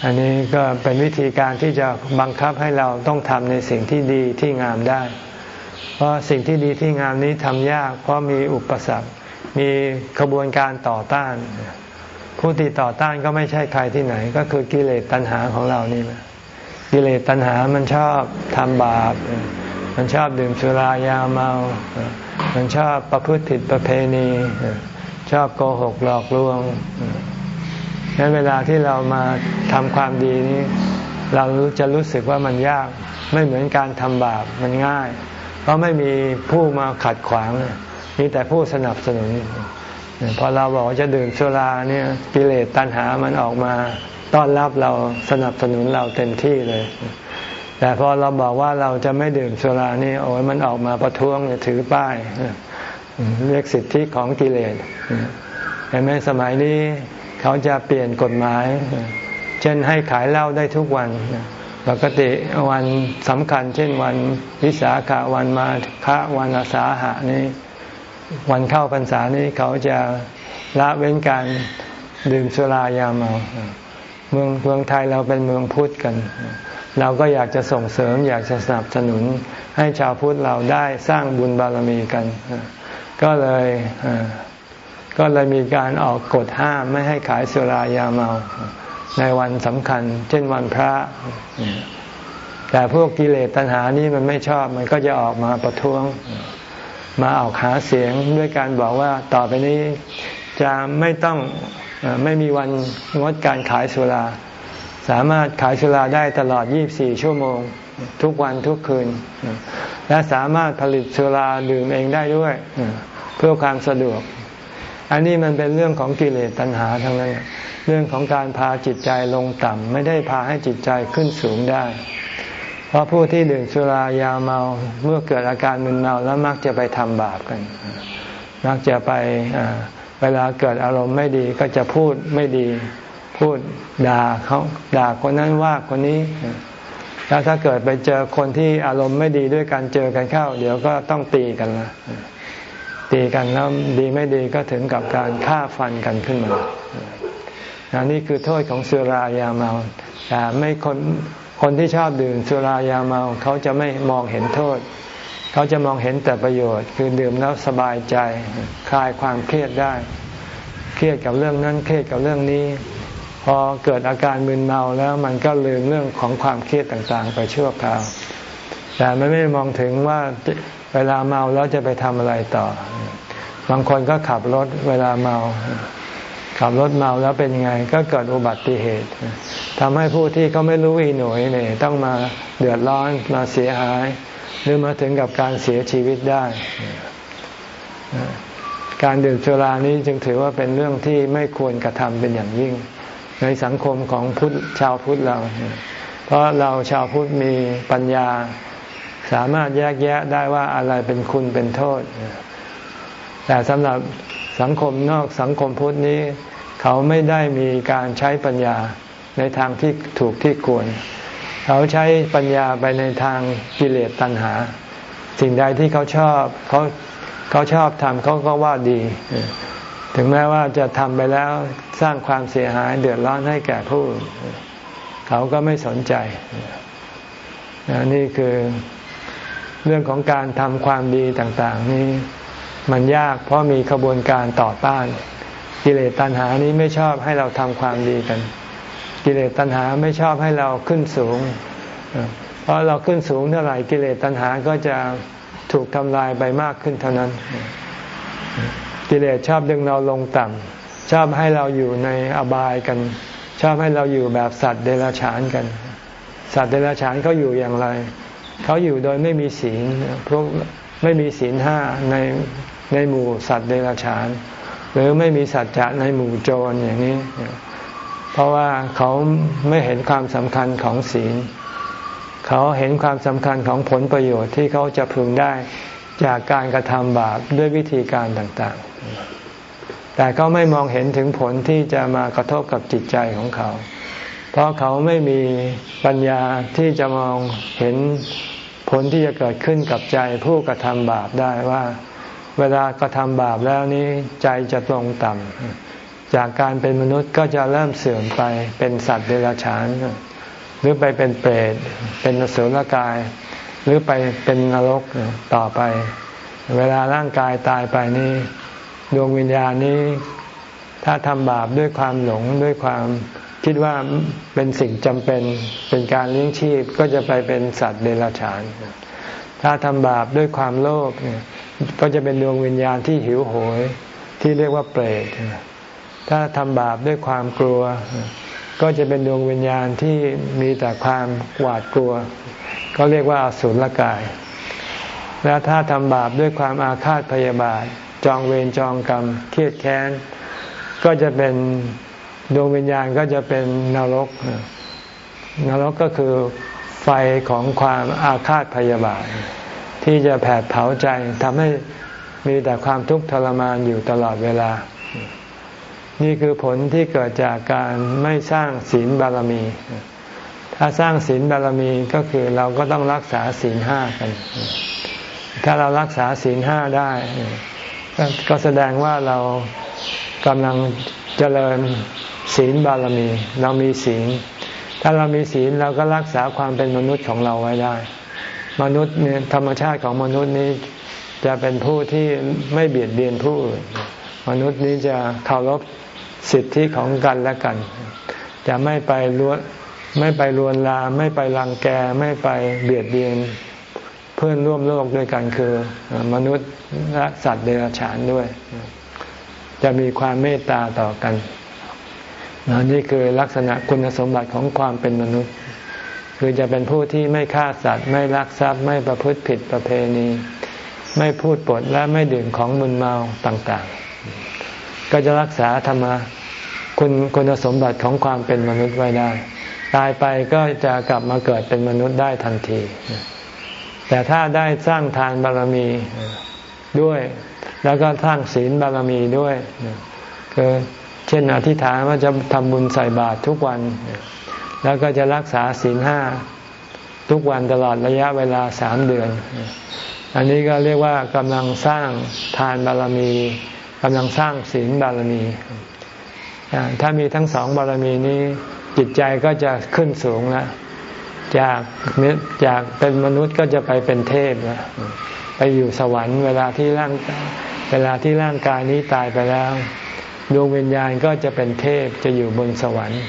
อันนี้ก็เป็นวิธีการที่จะบังคับให้เราต้องทำในสิ่งที่ดีที่งามได้ เพราะสิ่งที่ดีที่งามนี้ทำยาก เพราะมีอุปสรรค มีขบวนการต่อต้าน ผู้ที่ต่อต้านก็ไม่ใช่ใครที่ไหน ก็คือกิเลสตัณหาของเรานี่แหละกิเลสตัณหามันชอบทำบาป มันชอบดื่มสุรายาเมา มันชอบประพฤติผิดประเพณี ชอบโกหกหลอกลวง งั้นเวลาที่เรามาทำความดีนี้เราจะรู้สึกว่ามันยากไม่เหมือนการทำบาปมันง่าย เพราะไม่มีผู้มาขัดขวางมีแต่ผู้สนับสนุนพอเราบอกจะดื่มสุราเนี่ยกิเลสตัณหามันออกมาต้อนรับเราสนับสนุนเราเต็มที่เลย แต่พอเราบอกว่าเราจะไม่ดื่มสุรานี่โอ้ยมันออกมาประท้วงถือป้ายเรียกสิทธิของกิเลสแต่แม้สมัยนี้ เขาจะเปลี่ยนกฎหมาย เช่นให้ขายเหล้าได้ทุกวันปกติวันสำคัญ เช่นวันวิสาขวันมาฆะวันอาสาหะนี้ วันเข้าพรรษานี้เขาจะละเว้นการดื่มสุรายาเมาเมืองเมืองไทยเราเป็นเมืองพุทธกัน เราก็อยากจะส่งเสริม อยากจะสนับสนุน ให้ชาวพุทธเราได้สร้างบุญบารมีกัน ก็เลย ก็เลยมีการออกกฎห้ามไม่ให้ขายสุรายาเมา ในวันสำคัญ เช่นวันพระ แต่พวกกิเลสตัณหานี้มันไม่ชอบมันก็จะออกมาประท้วง มาออกหาเสียงด้วยการบอกว่าต่อไปนี้จะไม่ต้องไม่มีวันงดการขายสุรา สามารถขายสุราได้ตลอด 24 ชั่วโมง ทุกวันทุกคืน และสามารถผลิตสุราดื่มเองได้ด้วย เพื่อความสะดวก อันนี้มันเป็นเรื่องของกิเลสตัณหาทั้งนั้น เรื่องของการพาจิตใจลงต่ำไม่ได้พาให้จิตใจขึ้นสูงได้ เพราะผู้ที่ดื่มสุรายาเมาเมื่อเกิดอาการมึนเมาแล้วมักจะไปทำบาปกัน มักจะไปเวลาเกิดอารมณ์ไม่ดีก็จะพูดไม่ดี พูดด่าเขาด่าคนนั้นว่าคนนี้แล้วถ้าเกิดไปเจอคนที่อารมณ์ไม่ดีด้วยกันเจอกันเข้า เดี๋ยวก็ต้องตีกันละ ตีกันแล้วดีไม่ดีก็ถึงกับการฆ่าฟันกันขึ้นมาอันนี้คือโทษของสุรายาเมาแต่ไม่คนคนที่ชอบดื่มสุรายาเมาเขาจะไม่มองเห็นโทษ เขาจะมองเห็นแต่ประโยชน์ คือดื่มแล้วสบายใจ คลายความเครียดได้ เครียดกับเรื่องนั้นเครียดกับเรื่องนี้ พอเกิดอาการมึนเมาแล้วมันก็ลืมเรื่องของความเครียดต่างๆ ไปชั่วคราวแต่ไม่ไม่มองถึงว่า เวลาเมาแล้วจะไปทำอะไรต่อ บางคนก็ขับรถเวลาเมา ขับรถเมาแล้วเป็นยังไง ก็เกิดอุบัติเหตุทำให้ผู้ที่เขาไม่รู้อีหน่วยเนี่ยต้องมาเดือดร้อนมาเสียหาย หรือมาถึงกับการเสียชีวิตได้ การดื่มสุรานี้จึงถือว่าเป็นเรื่องที่ไม่ควรกระทำเป็นอย่างยิ่ง ในสังคมของพุทธชาวพุทธเรา เพราะเราชาวพุทธมีปัญญา สามารถแยกแยะได้ว่าอะไรเป็นคุณเป็นโทษ แต่สำหรับสังคมนอกสังคมพุทธนี้ เขาไม่ได้มีการใช้ปัญญาในทางที่ถูกที่ควร เขาใช้ปัญญาไปในทางกิเลสตัณหา สิ่งใดที่เขาชอบเขาเขาชอบทำเขาก็ว่าดี ถึงแม้ว่าจะทำไปแล้วสร้างความเสียหายเดือดร้อนให้แก่ผู้ เขาก็ไม่สนใจ นี่คือ เรื่องของการทำความดีต่างๆ นี้มันยากเพราะมีขบวนการต่อต้าน กิเลสตัณหานี้ไม่ชอบให้เราทำความดีกัน กิเลสตัณหาไม่ชอบให้เราขึ้นสูง เพราะเราขึ้นสูงเท่าไหร่กิเลสตัณหาก็จะถูกทำลายไปมากขึ้นเท่านั้น กิเลสชอบดึงเราลงต่ำชอบให้เราอยู่ในอบายกัน ชอบให้เราอยู่แบบสัตว์เดรัจฉานกัน สัตว์เดรัจฉานเขาอยู่อย่างไร เขาอยู่โดยไม่มีศีลพวกไม่มีศีลห้าในในหมู่สัตว์เดรัจฉาน หรือไม่มีสัจจะในหมู่โจรอย่างนี้ เพราะว่าเขาไม่เห็นความสำคัญของศีล เขาเห็นความสำคัญของผลประโยชน์ที่เขาจะพึงได้จากการกระทำบาปด้วยวิธีการต่างๆ แต่เขาไม่มองเห็นถึงผลที่จะมากระทบกับจิตใจของเขา เพราะเขาไม่มีปัญญาที่จะมองเห็นผลที่จะเกิดขึ้นกับใจผู้กระทำบาปได้ว่า เวลากระทำบาปแล้วนี้ใจจะตรงต่ำจากการเป็นมนุษย์ก็จะเริ่มเสื่อมไปเป็นสัตว์เดรัจฉาน หรือไปเป็นเปรตเป็นนสุลกาย หรือไปเป็นนรกต่อไป เวลาร่างกายตายไปนี่ดวงวิญญาณนี้ ถ้าทำบาปด้วยความหลงด้วยความ คิดว่าเป็นสิ่งจำเป็นเป็นการเลี้ยงชีพก็จะไปเป็นสัตว์เดรัจฉาน ถ้าทำบาปด้วยความโลภก็จะเป็นดวงวิญญาณที่หิวโหยที่เรียกว่าเปรตถ้าทำบาปด้วยความกลัว ก็จะเป็นดวงวิญญาณที่มีแต่ความหวาดกลัว ก็เรียกว่าอสุรกาย แล้วถ้าทำบาปด้วยความอาฆาตพยาบาท จองเวรจองกรรมเครียดแค้น ก็จะเป็น ดวงวิญญาณก็จะเป็นนรก นรกก็คือไฟของความอาฆาตพยาบาท ที่จะแผดเผาใจทำให้มีแต่ความทุกข์ทรมานอยู่ตลอดเวลา นี่คือผลที่เกิดจากการไม่สร้างศีลบารมี ถ้าสร้างศีลบารมีก็คือเราก็ต้องรักษาศีลห้ากัน ถ้าเรารักษาศีลห้าได้ ก็แสดงว่าเรากำลังเจริญ ศีลบารมี เรามีศีล ถ้าเรามีศีลเราก็รักษาความเป็นมนุษย์ของเราไว้ได้ มนุษย์เนี่ยธรรมชาติของมนุษย์นี้จะเป็นผู้ที่ไม่เบียดเบียนผู้อื่นมนุษย์นี้จะเคารพสิทธิของกันและกัน จะไม่ไปล้วนไม่ไปลวนลามไม่ไปรังแกไม่ไปเบียดเบียนเพื่อนร่วมโลกด้วยกันคือ มนุษย์และสัตว์เดรัจฉานด้วย จะมีความเมตตาต่อกัน นี่คือลักษณะคุณสมบัติของความเป็นมนุษย์ คือจะเป็นผู้ที่ไม่ฆ่าสัตว์ ไม่ลักทรัพย์ไม่ประพฤติผิดประเพณี ไม่พูดปดและไม่ดื่มของมึนเมาต่างๆ ก็จะรักษาธรรมะคุณคุณสมบัติของความเป็นมนุษย์ไว้ได้ ตายไปก็จะกลับมาเกิดเป็นมนุษย์ได้ทันที แต่ถ้าได้สร้างทานบารมีด้วย แล้วก็สร้างศีลบารมีด้วยคือ เช่นอธิษฐานว่าจะทำบุญใส่บาตรทุกวัน แล้วก็จะรักษาศีลห้าทุกวันตลอดระยะเวลาสามเดือน อันนี้ก็เรียกว่ากำลังสร้างทานบารมีกำลังสร้างศีลบารมี ถ้ามีทั้งสองบารมีนี้จิตใจก็จะขึ้นสูงแล้วจากจากเป็นมนุษย์ก็จะไปเป็นเทพแล้วไปอยู่สวรรค์เวลาที่ร่างเวลาที่ร่างกายนี้ตายไปแล้ว ดวงวิญญาณก็จะเป็นเทพจะอยู่บนสวรรค์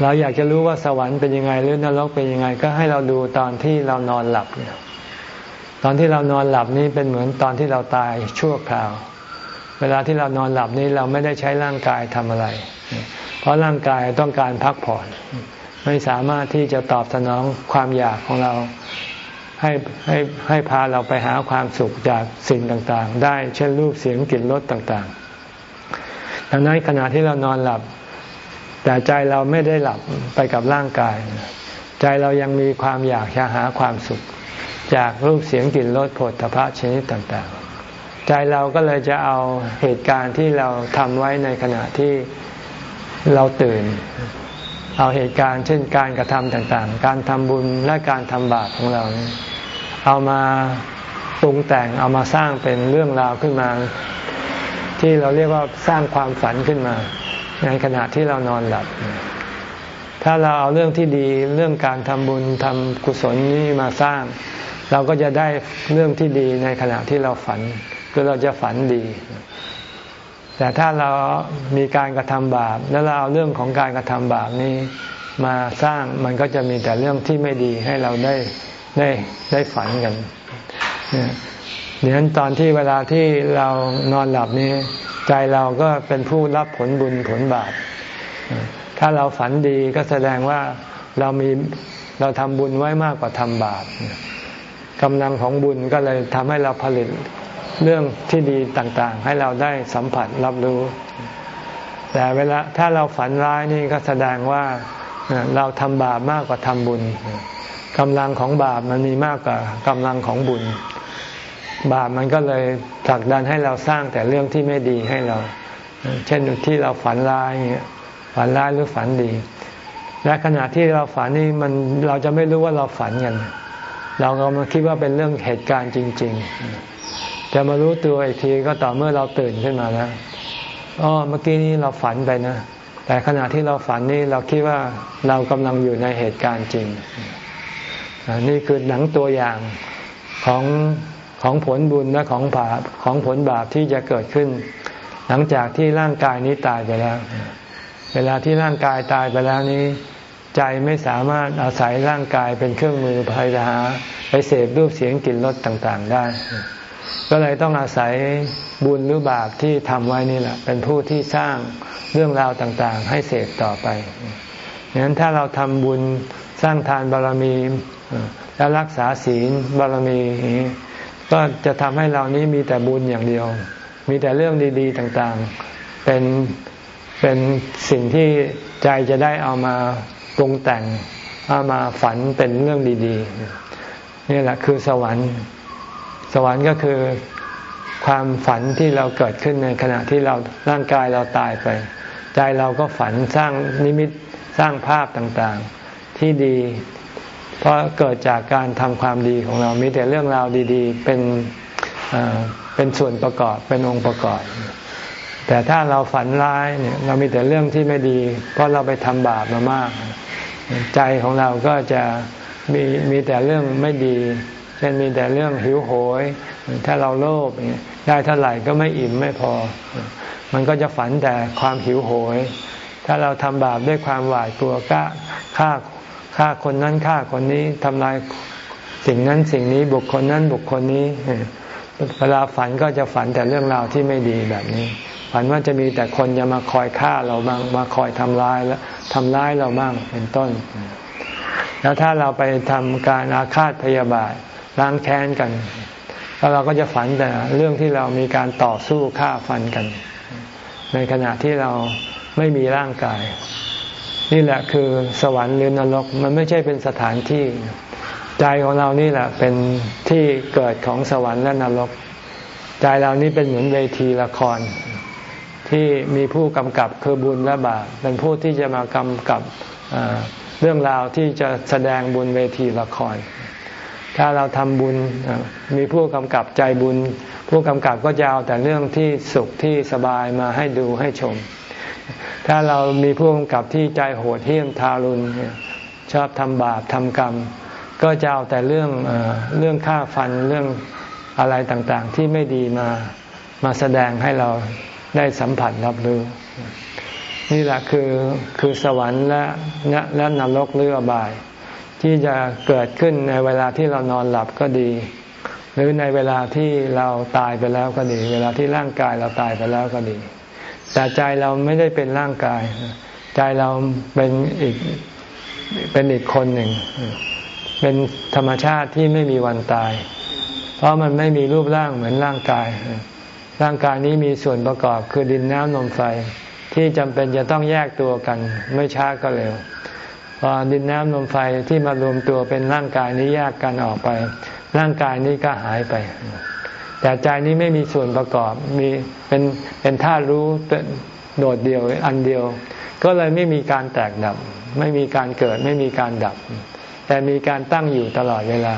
เราอยากจะรู้ว่าสวรรค์เป็นยังไงหรือนรกเป็นยังไง ก็ให้เราดูตอนที่เรานอนหลับตอนที่เรานอนหลับนี้เป็นเหมือนตอนที่เราตายชั่วคราว เวลาที่เรานอนหลับนี้เราไม่ได้ใช้ร่างกายทำอะไร เพราะร่างกายต้องการพักผ่อน ไม่สามารถที่จะตอบสนองความอยากของเราให้ให้ให้พาเราไปหาความสุขจากสิ่งต่างๆ ได้เช่นรูปเสียงกลิ่นรสต่างๆ ดังนั้นขณะที่เรานอนหลับ แต่ใจเราไม่ได้หลับไปกับร่างกาย ใจเรายังมีความอยากจะหาความสุข จากรูปเสียงกลิ่นรสผลทพะชนิดต่างๆ ใจเราก็เลยจะเอาเหตุการณ์ที่เราทำไว้ในขณะที่เราตื่น เอาเหตุการณ์เช่นการกระทำต่างๆ การทำบุญและการทำบาปของเรา เอามาปรุงแต่งเอามาสร้างเป็นเรื่องราวขึ้นมา ที่เราเรียกว่าสร้างความฝันขึ้นมา ในขณะที่เรานอนหลับ ถ้าเราเอาเรื่องที่ดีเรื่องการทำบุญทำกุศลนี้มาสร้าง เราก็จะได้เรื่องที่ดีในขณะที่เราฝันคือเราจะฝันดี แต่ถ้าเรามีการกระทำบาป แล้วเราเอาเรื่องของการกระทำบาปนี้มาสร้างมันก็จะมีแต่เรื่องที่ไม่ดีให้เราได้ได้ได้ฝันกัน เนี่ยนั้นตอนที่เวลาที่เรานอนหลับนี้ ใจเราก็เป็นผู้รับผลบุญผลบาปถ้าเราฝันดีก็แสดงว่าเรามีเราทำบุญไว้มากกว่าทำบาปกำลังของบุญก็เลยทำให้เราผลิตเรื่องที่ดีต่างๆ ให้เราได้สัมผัสรับรู้ แต่เวลาถ้าเราฝันร้ายนี่ก็แสดงว่าเราทำบาปมากกว่าทำบุญกำลังของบาปมันมีมากกว่ากำลังของบุญ บาปมันก็เลยผลักดันให้เราสร้างแต่เรื่องที่ไม่ดีให้เรา เช่นที่เราฝันร้ายเงี้ยฝันร้ายหรือฝันดี และขณะที่เราฝันนี่มันเราจะไม่รู้ว่าเราฝันกัน เราก็มาคิดว่าเป็นเรื่องเหตุการณ์จริง ๆ จะมารู้ตัวอีกทีก็ต่อเมื่อเราตื่นขึ้นมาแล้วอ๋อเมื่อกี้นี้เราฝันไปนะ แต่ขณะที่เราฝันนี่เราคิดว่าเรากำลังอยู่ในเหตุการณ์จริงนี่คือหนังตัวอย่างของ ของผลบุญและของบาปของผลบาปที่จะเกิดขึ้น หลังจากที่ร่างกายนี้ตายไปแล้ว เวลาที่ร่างกายตายไปแล้วนี้ ใจไม่สามารถอาศัยร่างกายเป็นเครื่องมือพยหาไปเสพรูปเสียงกลิ่นรสต่างๆ ได้ ก็เลยต้องอาศัยบุญหรือบาปที่ทำไว้นี่แหละ เป็นผู้ที่สร้างเรื่องราวต่างๆ ให้เสพต่อไปดังนั้นถ้าเราทำบุญสร้างทานบารมี แล้วรักษาศีลบารมี ก็จะทำให้เรานี้มีแต่บุญอย่างเดียว มีแต่เรื่องดี ๆ ต่างๆ เป็นเป็นสิ่งที่ใจจะได้เอามาปรุงแต่ง เอามาฝันเป็นเรื่องดี ๆ นี่แหละคือสวรรค์ สวรรค์ก็คือความฝันที่เราเกิดขึ้นในขณะที่เราร่างกายเราตายไป ใจเราก็ฝันสร้างนิมิตสร้างภาพต่างๆ ที่ดี เพราะเกิดจากการทำความดีของเรา มีแต่เรื่องราวดีๆ เป็นเป็นส่วนประกอบ เป็นองค์ประกอบ แต่ถ้าเราฝันร้ายเนี่ย เรามีแต่เรื่องที่ไม่ดี เพราะเราไปทำบาปมามาก ใจของเราก็จะมีมีแต่เรื่องไม่ดี เช่นมีแต่เรื่องหิวโหย ถ้าเราโลภได้เท่าไหร่ก็ไม่อิ่มไม่พอ มันก็จะฝันแต่ความหิวโหย ถ้าเราทำบาปด้วยความหวาดกลัวก็ฆ่า ฆ่าคนนั้นฆ่าคนนี้ทำลายสิ่งนั้นสิ่งนี้บุคคลนั้นบุคคลนี้ เวลาฝันก็จะฝันแต่เรื่องราวที่ไม่ดีแบบนี้ ฝันว่าจะมีแต่คนจะมาคอยฆ่าเราบ้างมาคอยทำร้ายแล้วทำร้ายเราบ้างเป็นต้น แล้วถ้าเราไปทำการอาฆาตพยาบาทล้างแค้นกันแล้วเราก็จะฝันแต่เรื่องที่เรามีการต่อสู้ฆ่าฟันกัน ในขณะที่เราไม่มีร่างกาย นี่แหละคือสวรรค์หรือนรก มันไม่ใช่เป็นสถานที่ ใจของเรานี่แหละเป็นที่เกิดของสวรรค์และนรก ใจเรานี่เป็นเหมือนเวทีละคร ที่มีผู้กำกับคือบุญและบาปเป็นผู้ที่จะมากำกับเรื่องราวที่จะแสดงบนเวทีละคร ถ้าเราทำบุญมีผู้กำกับใจบุญ ผู้กำกับก็จะเอาแต่เรื่องที่สุขที่สบายมาให้ดูให้ชม ถ้าเรามีผู้กำกับที่ใจโหดเหี้ยมทารุณชอบทำบาปทำกรรม ก็จะเอาแต่เรื่องเรื่องฆ่าฟันเรื่องอะไรต่างๆ ที่ไม่ดีมามาแสดงให้เราได้สัมผัสรับรู้ นี่แหละคือคือสวรรค์และและนรกหรืออบาย ที่จะเกิดขึ้นในเวลาที่เรานอนหลับก็ดี หรือในเวลาที่เราตายไปแล้วก็ดี เวลาที่ร่างกายเราตายไปแล้วก็ดี แต่ใจเราไม่ได้เป็นร่างกาย ใจเราเป็นอีกเป็นอีกคนหนึ่ง เป็นธรรมชาติที่ไม่มีวันตาย เพราะมันไม่มีรูปร่างเหมือนร่างกาย ร่างกายนี้มีส่วนประกอบคือดินน้ำนมไฟ ที่จำเป็นจะต้องแยกตัวกัน ไม่ช้าก็เร็วพอดินน้ำลมไฟที่มารวมตัวเป็นร่างกายนี้แยกกันออกไป ร่างกายนี้ก็หายไป แต่ใจนี้ไม่มีส่วนประกอบมีเป็นเป็นธาตุรู้โดดเดียวอันเดียว ก็เลยไม่มีการแตกดับ ไม่มีการเกิดไม่มีการดับ แต่มีการตั้งอยู่ตลอดเวลา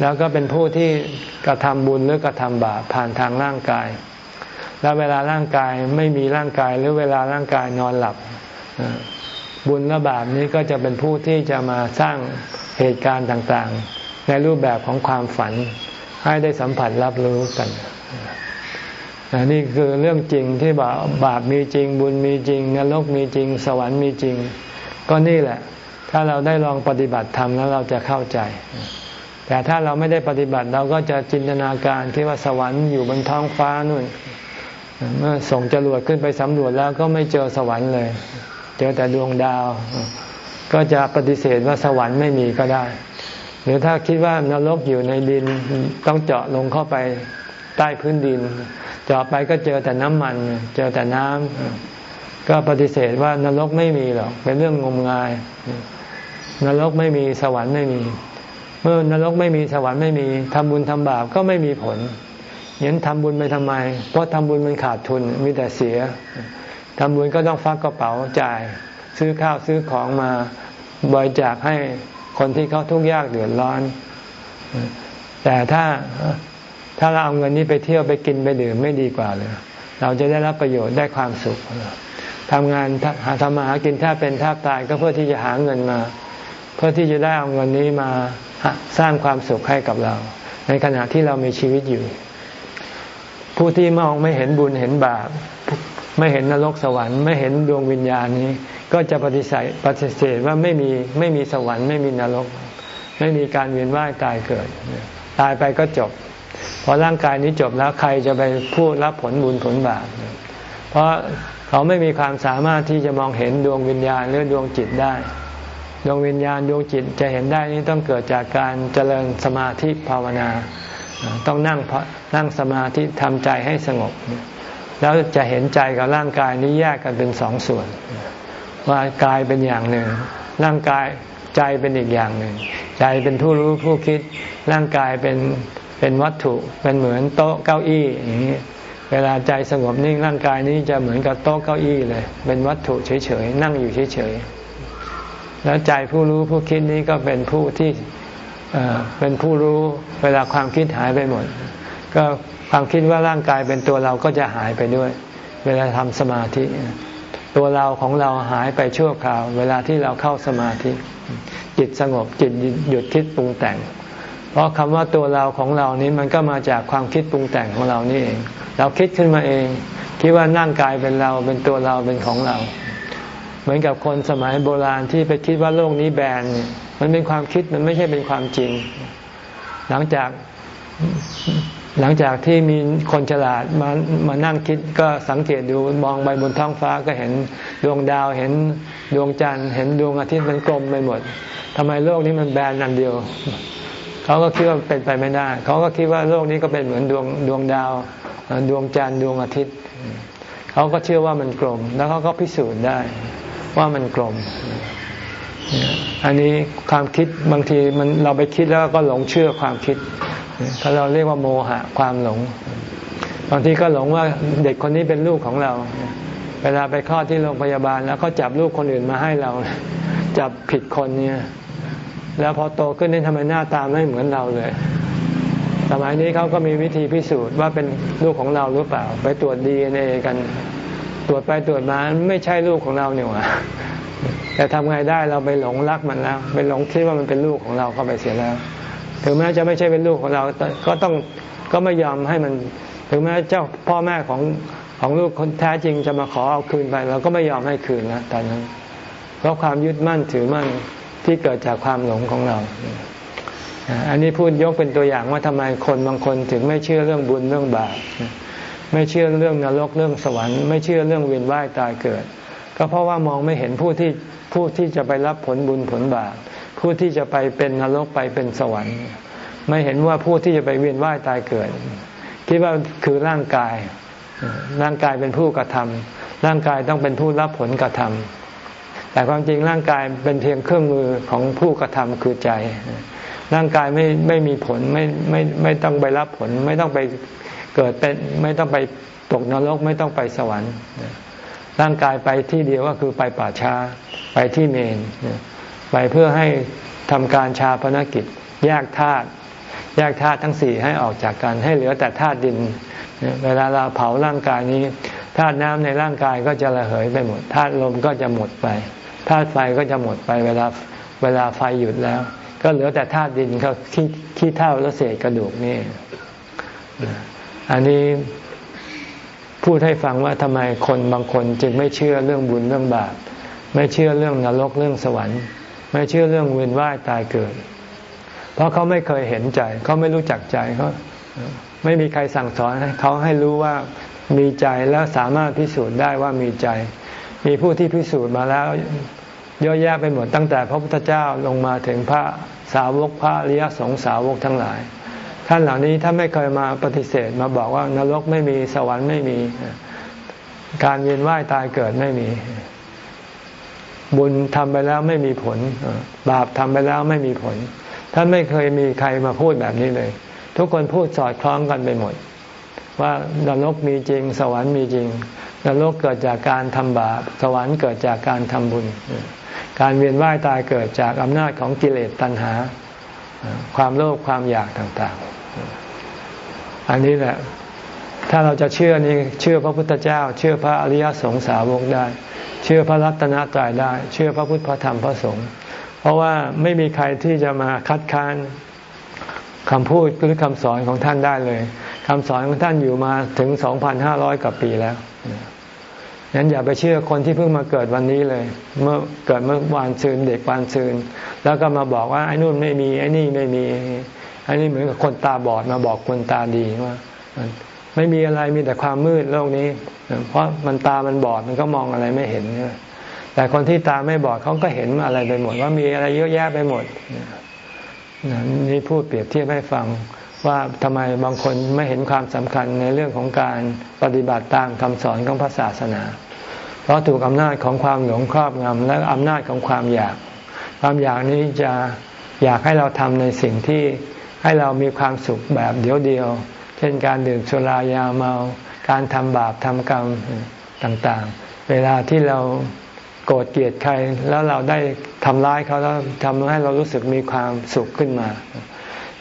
แล้วก็เป็นผู้ที่กระทำบุญหรือกระทำบาปผ่านทางร่างกาย แล้วเวลาร่างกายไม่มีร่างกายหรือเวลาร่างกายนอนหลับบุญและบาปนี้ก็จะเป็นผู้ที่จะมาสร้างเหตุการณ์ต่างๆ ในรูปแบบของความฝัน ให้ได้สัมผัสรับรู้กันนี่คือเรื่องจริงที่บาบาปมีจริง บุญมีจริง นรกมีจริง สวรรค์มีจริง ก็นี่แหละ ถ้าเราได้ลองปฏิบัติธรรมแล้วเราจะเข้าใจ แต่ถ้าเราไม่ได้ปฏิบัติเราก็จะจินตนาการที่ว่าสวรรค์อยู่บนท้องฟ้านู่นเมื่อส่งจรวดขึ้นไปสำรวจแล้วก็ไม่เจอสวรรค์เลย เจอแต่ดวงดาว ก็จะปฏิเสธว่าสวรรค์ไม่มีก็ได้ หรือถ้าคิดว่านรกอยู่ในดินต้องเจาะลงเข้าไปใต้พื้นดิน เจาะไปก็เจอแต่น้ำมัน เจอแต่น้ำก็ปฏิเสธว่านรกไม่มีหรอกเป็นเรื่องงมงาย นรกไม่มีสวรรค์ไม่มี เมื่อนรกไม่มีสวรรค์ไม่มีทำบุญทำบาปก็ไม่มีผลยันทำบุญไปทำไม เพราะทำบุญมันขาดทุนมีแต่เสียทำบุญก็ต้องฟักกระเป๋าจ่าย ซื้อข้าวซื้อของมาบริจาคให้ คนที่เขาทุกข์ยากเดือดร้อน แต่ถ้าถ้าเราเอาเงินนี้ไปเที่ยวไปกินไปดื่มไม่ดีกว่าเลยเราจะได้รับประโยชน์ได้ความสุขทำงานหาทำมาหากินถ้าเป็นท่าตายก็เพื่อที่จะหาเงินมา เพื่อที่จะได้เอาเงินนี้มาสร้างความสุขให้กับเรา ในขณะที่เรามีชีวิตอยู่ ผู้ที่มองไม่เห็นบุญเห็นบาปไม่เห็นนรกสวรรค์ ไม่เห็นดวงวิญญาณนี้ ก็จะปฏิเสธปฏิเสธว่าไม่มีไม่มีสวรรค์ไม่มีนรก ไม่มีการเวียนว่ายตายเกิด ตายไปก็จบ พอร่างกายนี้จบแล้วใครจะไปพูดรับผลบุญผลบาปเพราะเขาไม่มีความสามารถที่จะมองเห็นดวงวิญญาณหรือดวงจิตได้ ดวงวิญญาณดวงจิตจะเห็นได้นี้ต้องเกิดจากการเจริญสมาธิภาวนา ต้องนั่งนั่งสมาธิทำใจให้สงบ แล้วจะเห็นใจกับร่างกายนี้แยกกันเป็นสองส่วน ว่ากายเป็นอย่างหนึ่ง ร่างกายใจเป็นอีกอย่างหนึ่ง ใจเป็นผู้รู้ผู้คิด ร่างกายเป็นเป็นวัตถุ เป็นเหมือนโต๊ะเก้าอี้อย่างนี้เวลาใจสงบนิ่งร่างกายนี้จะเหมือนกับโต๊ะเก้าอี้เลย เป็นวัตถุเฉยๆนั่งอยู่เฉยๆแล้วใจผู้รู้ผู้คิดนี้ก็เป็นผู้ที่เป็นผู้รู้เวลาความคิดหายไปหมด ก็ความคิดว่าร่างกายเป็นตัวเราก็จะหายไปด้วย เวลาทำสมาธิ ตัวเราของเราหายไปชั่วคราว เวลาที่เราเข้าสมาธิ จิตสงบจิตหยุดคิดปรุงแต่ง เพราะคำว่าตัวเราของเรานี้มันก็มาจากความคิดปรุงแต่งของเรานี่เอง เราคิดขึ้นมาเอง คิดว่าร่างกายเป็นเราเป็นตัวเราเป็นของเรา เหมือนกับคนสมัยโบราณที่ไปคิดว่าโลกนี้แบนเนี่ยมันเป็นความคิดมันไม่ใช่เป็นความจริง หลังจาก หลังจากที่มีคนฉลาดมามานั่งคิดก็สังเกตดูมองไปบนท้องฟ้าก็เห็นดวงดาวเห็นดวงจันทร์เห็นดวงอาทิตย์มันกลมไปหมดทำไมโลกนี้มันแบนอันเดียวเขาก็คิดว่าเป็นไปไม่ได้เขาก็คิดว่าโลกนี้ก็เป็นเหมือนดวงดวงดาวดวงจันทร์ดวงอาทิตย์เขาก็เชื่อว่ามันกลม แล้วเขาก็พิสูจน์ได้ว่ามันกลม อันนี้ความคิดบางทีมันเราไปคิดแล้วก็หลงเชื่อความคิด ถ้าเราเรียกว่าโมหะความหลง บางทีก็หลงว่าเด็กคนนี้เป็นลูกของเรา เวลาไปคลอดที่โรงพยาบาล แล้วก็จับลูกคนอื่นมาให้เรา จับผิดคนเนี่ย แล้วพอโตขึ้นนี่ทำไมหน้าตาไม่เหมือนเราเลย สมัยนี้เขาก็มีวิธีพิสูจน์ว่าเป็นลูกของเราหรือเปล่า ไปตรวจดีเอ็นเอกัน ตรวจไปตรวจมาไม่ใช่ลูกของเราเนี่ยว่ะแต่ทำไงได้เราไปหลงรักมันแล้ว ไปหลงคิดว่ามันเป็นลูกของเราเข้าไปเสียแล้ว ถึงแม้จะไม่ใช่เป็นลูกของเราก็ต้องก็ไม่ยอมให้มัน ถึงแม้เจ้าพ่อแม่ของของลูกคนแท้จริงจะมาขอเอาคืนไปเราก็ไม่ยอมให้คืนนะตอนนั้น เพราะความยึดมั่นถือมั่นที่เกิดจากความหลงของเรา อันนี้พูดยกเป็นตัวอย่างว่าทำไมคนบางคนถึงไม่เชื่อเรื่องบุญเรื่องบาปไม่เชื่อเรื่องนรกเรื่องสวรรค์ไม่เชื่อเรื่องเวียนว่ายตายเกิด ก็เพราะว่ามองไม่เห็นผู้ที่ผู้ที่จะไปรับผลบุญผลบาป ผู้ที่จะไปเป็นนรกไปเป็นสวรรค์ ไม่เห็นว่าผู้ที่จะไปเวียนว่ายตายเกิด คิดว่าคือร่างกาย ร่างกายเป็นผู้กระทำร่างกายต้องเป็นผู้รับผลกระทำแต่ความจริงร่างกายเป็นเพียงเครื่องมือของผู้กระทำคือใจ ร่างกายไม่ไม่มีผลไม่ไม่ไม่ต้องไปรับผล ไม่ต้องไปเกิดเป็นไม่ต้องไปตกนรกไม่ต้องไปสวรรค์ร่างกายไปที่เดียวก็คือไปป่าช้าไปที่เมน ไปเพื่อให้ทำการชาพนกิจแยกธาตุแยกธาตุทั้งสี่ให้ออกจากกัน ให้เหลือแต่ธาตุดิน เวลาเราเผาร่างกายนี้ธาตุน้ำในร่างกายก็จะระเหยไปหมดธาตุลมก็จะหมดไปธาตุไฟก็จะหมดไปเวลาเวลาไฟหยุดแล้ว ก็เหลือแต่ธาตุดินเขาขี้ขี้เท่าและเศษกระดูกนี่ อันนี้พูดให้ฟังว่าทำไมคนบางคนจึงไม่เชื่อเรื่องบุญเรื่องบาปไม่เชื่อเรื่องนรกเรื่องสวรรค์ ไม่เชื่อเรื่องเวียนว่ายตายเกิด เพราะเขาไม่เคยเห็นใจเขาไม่รู้จักใจเขาไม่มีใครสั่งสอนเขาให้รู้ว่ามีใจแล้วสามารถพิสูจน์ได้ว่ามีใจ มีผู้ที่พิสูจน์มาแล้วเยอะแยะไปหมดตั้งแต่พระพุทธเจ้าลงมาถึงพระสาวกพระริยสงสาวกทั้งหลาย ท่านเหล่านี้ถ้าไม่เคยมาปฏิเสธมาบอกว่านรกไม่มีสวรรค์ไม่มี การเวียนว่ายตายเกิดไม่มี บุญทำไปแล้วไม่มีผล บาปทำไปแล้วไม่มีผล ท่านไม่เคยมีใครมาพูดแบบนี้เลย ทุกคนพูดสอดคล้องกันไปหมด ว่านรกมีจริง สวรรค์มีจริงนรกเกิดจากการทำบาป สวรรค์เกิดจากการทำบุญ การเวียนว่ายตายเกิดจากอำนาจของกิเลสตัณหา ความโลภความอยากต่างๆ อันนี้แหละ ถ้าเราจะเชื่อนี่เชื่อพระพุทธเจ้า เชื่อพระอริยสงสาวกได้ เชื่อพระรัตนตรัยได้ เชื่อพระพุทธพระธรรมพระสงฆ์เพราะว่าไม่มีใครที่จะมาคัดค้านคำพูดหรือคำสอนของท่านได้เลยคำสอนของท่านอยู่มาถึง 2,500 กว่าปีแล้วงั้นอย่าไปเชื่อคนที่เพิ่งมาเกิดวันนี้เลย เมื่อเกิดเมื่อวานซืนเด็กวานซืน แล้วก็มาบอกว่าไอ้นู่นไม่มีไอ้นี่ไม่มีไอ้นี่เหมือนกับคนตาบอดมาบอกคนตาดีว่า ไม่มีอะไรมีแต่ความมืดโลกนี้ เพราะมันตามันบอดมันก็มองอะไรไม่เห็น แต่คนที่ตาไม่บอดเขาก็เห็นอะไรไปหมด ว่ามีอะไรเยอะแยะไปหมดนี่พูดเปรียบเทียบให้ฟังว่าทำไมบางคนไม่เห็นความสำคัญในเรื่องของการปฏิบัติตามคำสอนของพระศาสนา เพราะถูกอำนาจของความหลงครอบงำและอำนาจของความอยาก ความอยากนี้จะอยากให้เราทำในสิ่งที่ให้เรามีความสุขแบบเดียวเดียว ช่นการดื่มสุรายาเมา การทำบาปทำกรรมต่างๆ เวลาที่เราโกรธเกลียดใคร แล้วเราได้ทำร้ายเขาแล้วทำให้เรารู้สึกมีความสุขขึ้นมา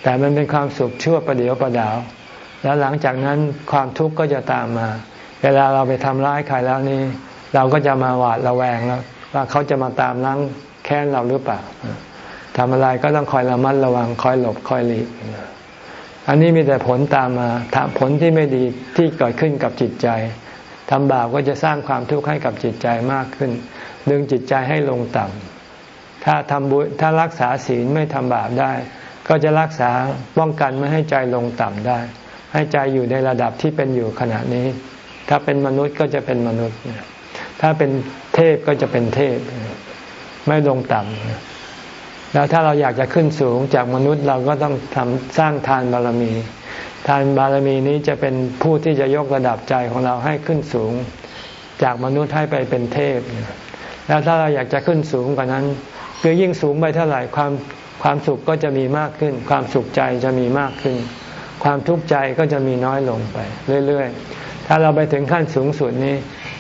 แต่มันเป็นความสุขชั่วประเดียวประดาว แล้วหลังจากนั้นความทุกข์ก็จะตามมา เวลาเราไปทำร้ายใครแล้วนี่เราก็จะมาหวาดระแวงแล้วว่าเขาจะมาตามล้างแค้นเราหรือเปล่าทำอะไรก็ต้องคอยระมัดระวังคอยหลบคอยหลีก อันนี้มีแต่ผลตามมาผลที่ไม่ดีที่เกิดขึ้นกับจิตใจทำบาปก็จะสร้างความทุกข์ให้กับจิตใจมากขึ้น ดึงจิตใจให้ลงต่ำถ้าทำบุญถ้ารักษาศีลไม่ทำบาปได้ ก็จะรักษาป้องกันไม่ให้ใจลงต่ำได้ ให้ใจอยู่ในระดับที่เป็นอยู่ขณะนี้ ถ้าเป็นมนุษย์ก็จะเป็นมนุษย์ ถ้าเป็นเทพก็จะเป็นเทพ ไม่ลงต่ำ แล้วถ้าเราอยากจะขึ้นสูงจากมนุษย์เราก็ต้องทำสร้างทานบารมี ทานบารมีนี้จะเป็นผู้ที่จะยกระดับใจของเราให้ขึ้นสูง จากมนุษย์ให้ไปเป็นเทพ แล้วถ้าเราอยากจะขึ้นสูงกว่านั้นคือยิ่งสูงไปเท่าไหร่ความความสุขก็จะมีมากขึ้น ความสุขใจจะมีมากขึ้น ความทุกข์ใจก็จะมีน้อยลงไป เรื่อยๆ ถ้าเราไปถึงขั้นสูงสุดนี้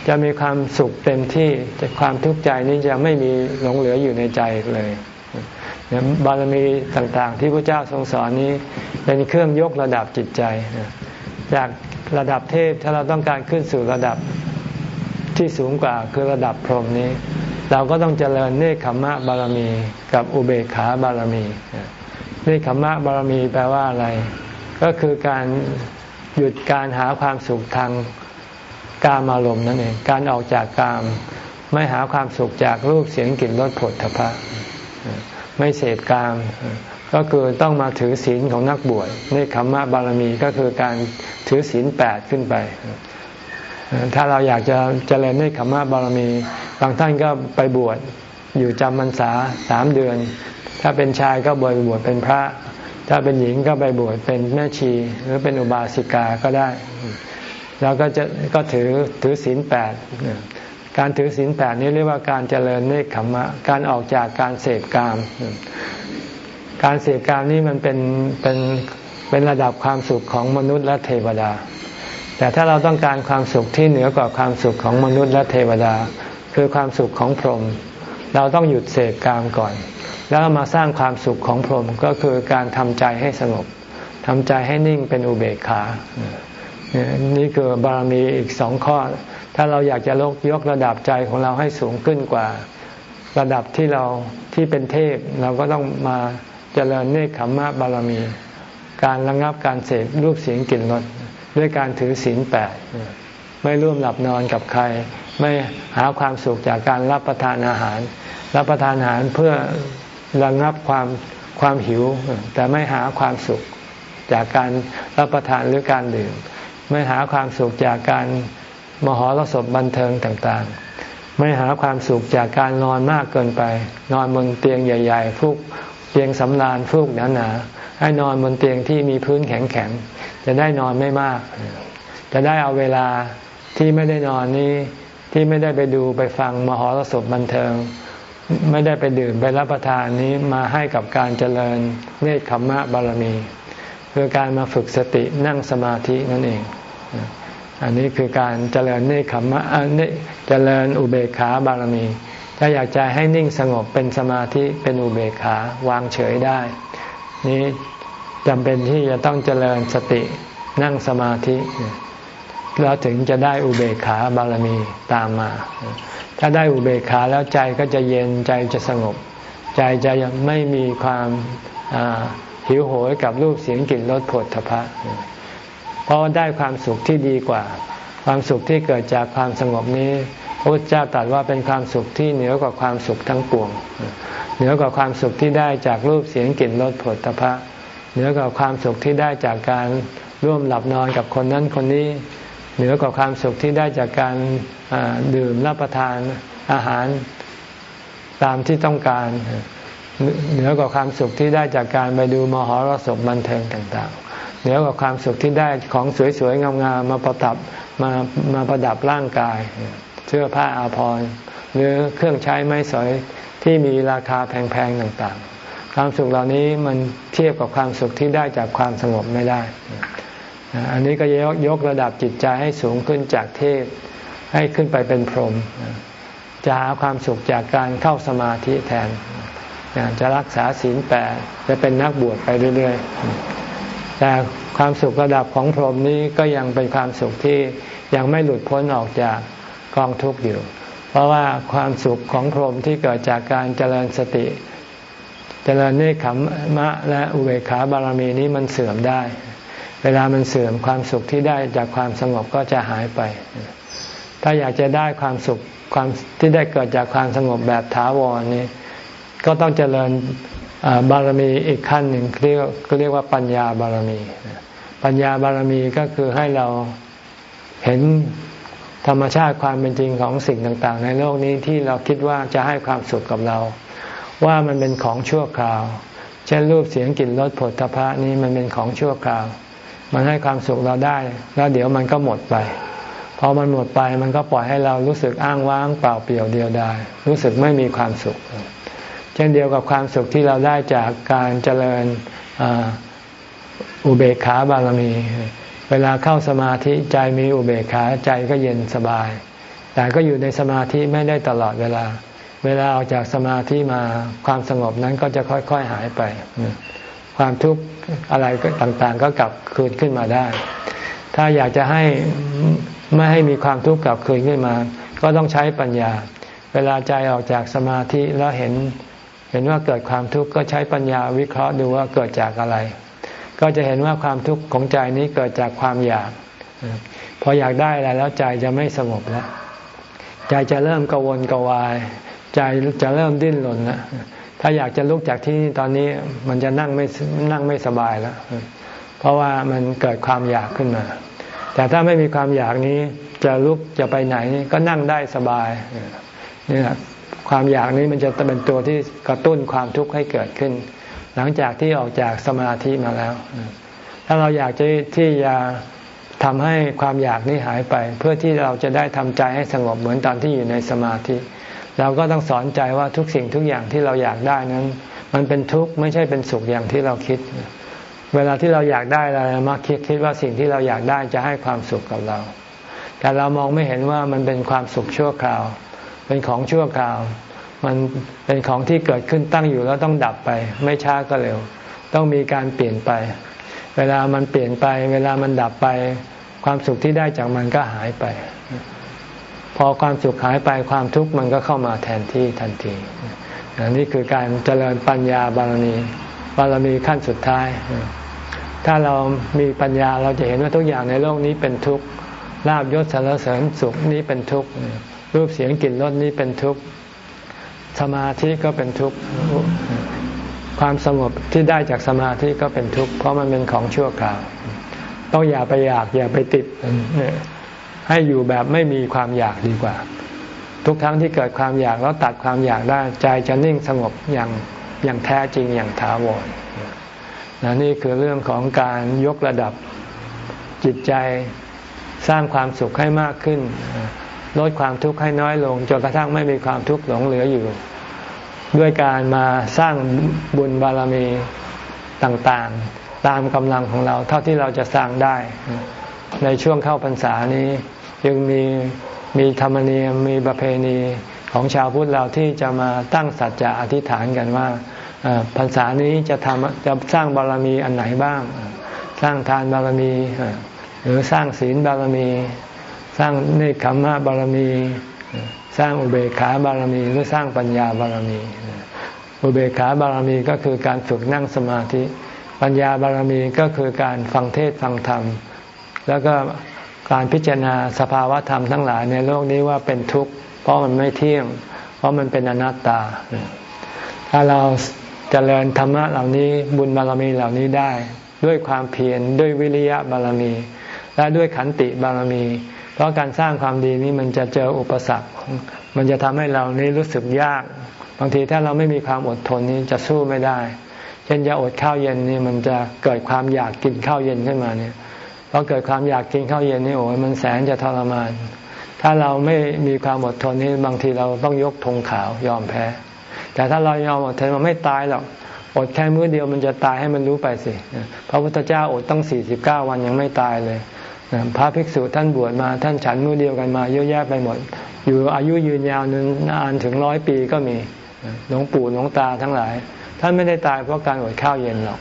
จะมีความสุขเต็มที่แต่ความทุกข์ใจนี้จะไม่มีหลงเหลืออยู่ในใจเลย บารมีต่างๆ ที่พระเจ้าทรงสอนนี้เป็นเครื่องยกระดับจิตใจจากระดับเทพถ้าเราต้องการขึ้นสู่ระดับที่สูงกว่าคือระดับพรหมนี้ เราก็ต้องเจริญเนคขมะบารมีกับอุเบกขาบารมีเนคขมมะบารมีแปลว่าอะไร ก็คือการหยุดการหาความสุขทางกามอารมณ์นั่นเองการออกจากกาม ไม่หาความสุขจากรูปเสียงกลิ่นรสผลทพะ ไม่เสพกาม ก็คือต้องมาถือศีลของนักบวชในคำว่าบารมีก็คือการถือศีลแปดขึ้นไป ถ้าเราอยากจะเจริญในคำว่าบารมี บางท่านก็ไปบวชอยู่จำพรรษาสามเดือน ถ้าเป็นชายก็บวชบวชเป็นพระ ถ้าเป็นหญิงก็ไปบวชเป็นแม่ชี หรือเป็นอุบาสิกาก็ได้ แล้วก็จะก็ถือถือศีลแปด การถือศีลแปดนี้เรียกว่าการเจริญเนคขมมะ การออกจากการเสพกาม การเสพกามนี้มันเป็นเป็นเป็นระดับความสุขของมนุษย์และเทวดา แต่ถ้าเราต้องการความสุขที่เหนือกว่าความสุขของมนุษย์และเทวดา คือความสุขของพรหมเราต้องหยุดเสพกามก่อน แล้วมาสร้างความสุขของพรหมก็คือการทำใจให้สงบทำใจให้นิ่งเป็นอุเบกขา นี่คือบารมีอีกสองข้อ ถ้าเราอยากจะลกยกระดับใจของเราให้สูงขึ้นกว่า ระดับที่เราที่เป็นเทพ เราก็ต้องมาเจริญเนคขมมะบารมี การระงับการเสพรูปเสียงกลิ่นรสด้วยการถือศีลแปดไม่ร่วมหลับนอนกับใคร ไม่หาความสุขจากการรับประทานอาหาร รับประทานอาหารเพื่อระงับความความหิว แต่ไม่หาความสุขจากการรับประทานหรือการดื่ม ไม่หาความสุขจากการ มหรสพบันเทิงต่างๆ ไม่หาความสุขจากการนอนมากเกินไป นอนบนเตียงใหญ่ ๆ ฟูกเตียงสำราญฟูกหนาๆให้นอนบนเตียงที่มีพื้นแข็งๆจะได้นอนไม่มาก จะได้เอาเวลาที่ไม่ได้นอนนี้ที่ไม่ได้ไปดูไปฟังมหรสพบันเทิง ไม่ได้ไปดื่มไปรับประทานนี้มาให้กับการเจริญเนคขมมะบารมี คือการมาฝึกสตินั่งสมาธินั่นเอง อันนี้คือการเจริญเนคขมะเจริญอุเบกขาบารมี ถ้าอยากจะให้นิ่งสงบเป็นสมาธิเป็นอุเบกขาวางเฉยได้ นี้จำเป็นที่จะต้องเจริญสตินั่งสมาธิแล้วถึงจะได้อุเบกขาบารมีตามมา ถ้าได้อุเบกขาแล้วใจก็จะเย็นใจจะสงบ ใจจะยังไม่มีความหิวโหยกับรูปเสียงกลิ่นรสผลทพะ ราะได้ความสุขที่ดีกว่า ความสุขที่เกิดจากความสงบนี้พระพุทธเจ้าตรัสว่าเป็นความสุขที่เหนือกว่าความสุขทั้งปวง เหนือกว่าความสุขที่ได้จากรูปเสียงกลิ่นรสผลตภะเหนือกว่าความสุขที่ได้จากการร่วมหลับนอนกับคนนั้นคนนี้ เหนือกว่าความสุขที่ได้จากการดื่มรับประทานอาหารตามที่ต้องการ เหนือกว่าความสุขที่ได้จากการไปดูมหรสพบันเทิงต่าง เหนือกว่าความสุขที่ได้ของสวยๆงามๆมาประดับมามาประดับร่างกาย เสื้อผ้าอาภรณ์หรือเครื่องใช้ไม้สอยที่มีราคาแพงๆต่างๆ ความสุขเหล่านี้มันเทียบกับความสุขที่ได้จากความสงบไม่ได้ อันนี้ก็ยกยกระดับจิตใจให้สูงขึ้นจากเทพให้ขึ้นไปเป็นพรหมจะหาความสุขจากการเข้าสมาธิแทน จะรักษาศีลแปดจะเป็นนักบวชไปเรื่อยๆ แต่ความสุขระดับของพรหมนี้ก็ยังเป็นความสุขที่ยังไม่หลุดพ้นออกจากกองทุกข์อยู่ เพราะว่าความสุขของพรหมที่เกิดจากการเจริญสติ เจริญเนคขมมะและอุเบกขาบารมีนี้มันเสื่อมได้ เวลามันเสื่อมความสุขที่ได้จากความสงบก็จะหายไป ถ้าอยากจะได้ความสุขความที่ได้เกิดจากความสงบแบบถาวรนี้ ก็ต้องเจริญ บารมีอีกขั้นหนึ่งเรียกก็เรียกว่าปัญญาบารมี ปัญญาบารมีก็คือให้เราเห็นธรรมชาติความเป็นจริงของสิ่งต่าง ๆ ในโลกนี้ที่เราคิดว่าจะให้ความสุขกับเรา ว่ามันเป็นของชั่วคราว เช่นรูปเสียงกลิ่นรสผลทพะนี้มันเป็นของชั่วคราว มันให้ความสุขเราได้ แล้วเดี๋ยวมันก็หมดไปพอมันหมดไปมันก็ปล่อยให้เรารู้สึกอ้างว้างเปล่าเปลี่ยวเดียวดายรู้สึกไม่มีความสุข เช่นเดียวกับความสุขที่เราได้จากการเจริญอุเบกขาบารมี เวลาเข้าสมาธิใจมีอุเบกขาใจก็เย็นสบาย แต่ก็อยู่ในสมาธิไม่ได้ตลอดเวลา เวลาออกจากสมาธิมาความสงบนั้นก็จะค่อยๆหายไป ความทุกข์อะไรต่างๆ ก็กลับคืนขึ้นมาได้ ถ้าอยากจะให้ไม่ให้มีความทุกข์กลับคืนขึ้นมา ก็ต้องใช้ปัญญา เวลาใจออกจากสมาธิแล้วเห็น เห็นว่าเกิดความทุกข์ก็ใช้ปัญญาวิเคราะห์ดูว่าเกิดจากอะไร ก็จะเห็นว่าความทุกข์ของใจนี้เกิดจากความอยาก พออยากได้อะไรแล้วใจจะไม่สงบแล้วใจจะเริ่มกวนกวาย ใจจะเริ่มดิ้นรนแล้วถ้าอยากจะลุกจากที่นี่ตอนนี้มันจะนั่งไม่นั่งไม่สบายแล้ว เพราะว่ามันเกิดความอยากขึ้นมา แต่ถ้าไม่มีความอยากนี้จะลุกจะไปไหนก็นั่งได้สบายนี่แหละ ความอยากนี้มันจะเป็นตัวที่กระตุ้นความทุกข์ให้เกิดขึ้น หลังจากที่ออกจากสมาธิมาแล้ว ถ้าเราอยากจะที่จะทำให้ความอยากนี้หายไป เพื่อที่เราจะได้ทำใจให้สงบเหมือนตอนที่อยู่ในสมาธิ เราก็ต้องสอนใจว่าทุกสิ่งทุกอย่างที่เราอยากได้นั้น มันเป็นทุกข์ไม่ใช่เป็นสุขอย่างที่เราคิด เวลาที่เราอยากได้อะไรมักคิดคิดว่าสิ่งที่เราอยากได้จะให้ความสุขกับเรา แต่เรามองไม่เห็นว่ามันเป็นความสุขชั่วคราว เป็นของชั่วคราว มันเป็นของที่เกิดขึ้นตั้งอยู่แล้วต้องดับไป ไม่ช้าก็เร็ว ต้องมีการเปลี่ยนไป เวลามันเปลี่ยนไป เวลามันดับไป ความสุขที่ได้จากมันก็หายไป พอความสุขหายไปความทุกข์มันก็เข้ามาแทนที่ทันทีนี่คือการเจริญปัญญาบารมีบารมีขั้นสุดท้าย ถ้าเรามีปัญญาเราจะเห็นว่าทุกอย่างในโลกนี้เป็นทุกข์ลาบยศสารเสริญสุขนี้เป็นทุกข์ รูปเสียงกลิ่นรสนี้เป็นทุกข์ สมาธิก็เป็นทุกข์ ความสงบที่ได้จากสมาธิก็เป็นทุกข์ เพราะมันเป็นของชั่วคราว ต้องอย่าไปอยากอย่าไปติด ให้อยู่แบบไม่มีความอยากดีกว่า ทุกครั้งที่เกิดความอยากแล้วตัดความอยากได้ใจจะนิ่งสงบอย่างอย่างแท้จริงอย่างถาวรนนี่คือเรื่องของการยกระดับจิตใจสร้างความสุขให้มากขึ้น ลดความทุกข์ให้น้อยลงจนกระทั่งไม่มีความทุกข์หลงเหลืออยู่ ด้วยการมาสร้างบุญบารมีต่างๆ ตามกำลังของเราเท่าที่เราจะสร้างได้ ในช่วงเข้าพรรษานี้ยังมีมีธรรมเนียมมีประเพณีของชาวพุทธเราที่จะมาตั้งสัจจะอธิษฐานกันว่าพรรษานี้จะทำจะสร้างบารมีอันไหนบ้าง สร้างทานบารมีหรือสร้างศีลบารมี ร้างเนคขมมะบารมี สร้างอุเบกขาบารมีหรือสร้างปัญญาบารมี อุเบกขาบารมีก็คือการฝึกนั่งสมาธิ ปัญญาบารมีก็คือการฟังเทศฟังธรรม แล้วก็การพิจารณาสภาวะธรรมทั้งหลายในโลกนี้ว่าเป็นทุกข์เพราะมันไม่เที่ยง เพราะมันเป็นอนัตตา ถ้าเราจเจริญธรรมะเหล่านี้บุญบารมีเหล่านี้ได้ ด้วยความเพียรด้วยวิริยะบารมี และด้วยขันติบารมี เพราะการสร้างความดีนี้มันจะเจออุปสรรค มันจะทำให้เรานี้รู้สึกยาก บางทีถ้าเราไม่มีความอดทนนี้จะสู้ไม่ได้ เช่นจะอดข้าวเย็นนี่มันจะเกิดความอยากกินข้าวเย็นขึ้นมาเนี่ยพอเกิดความอยากกินข้าวเย็นนี่โอ้ยมันแสนจะทรมาน ถ้าเราไม่มีความอดทนนี้บางทีเราต้องยกธงขาวยอมแพ้ แต่ถ้าเรายอมอดทนมันไม่ตายหรอกอดแค่มื้อเดียวมันจะตายให้มันรู้ไปสิพระพุทธเจ้าอดตั้งสี่สิบเก้าวันยังไม่ตายเลย พระภิกษุท่านบวชมาท่านฉันมือเดียวกันมาเยอะแยะไปหมด อยู่อายุยืนยาวนึงนานถึงร้อยปีก็มีหลวงปู่หลวงตาทั้งหลาย ท่านไม่ได้ตายเพราะการอดข้าวเย็นหรอก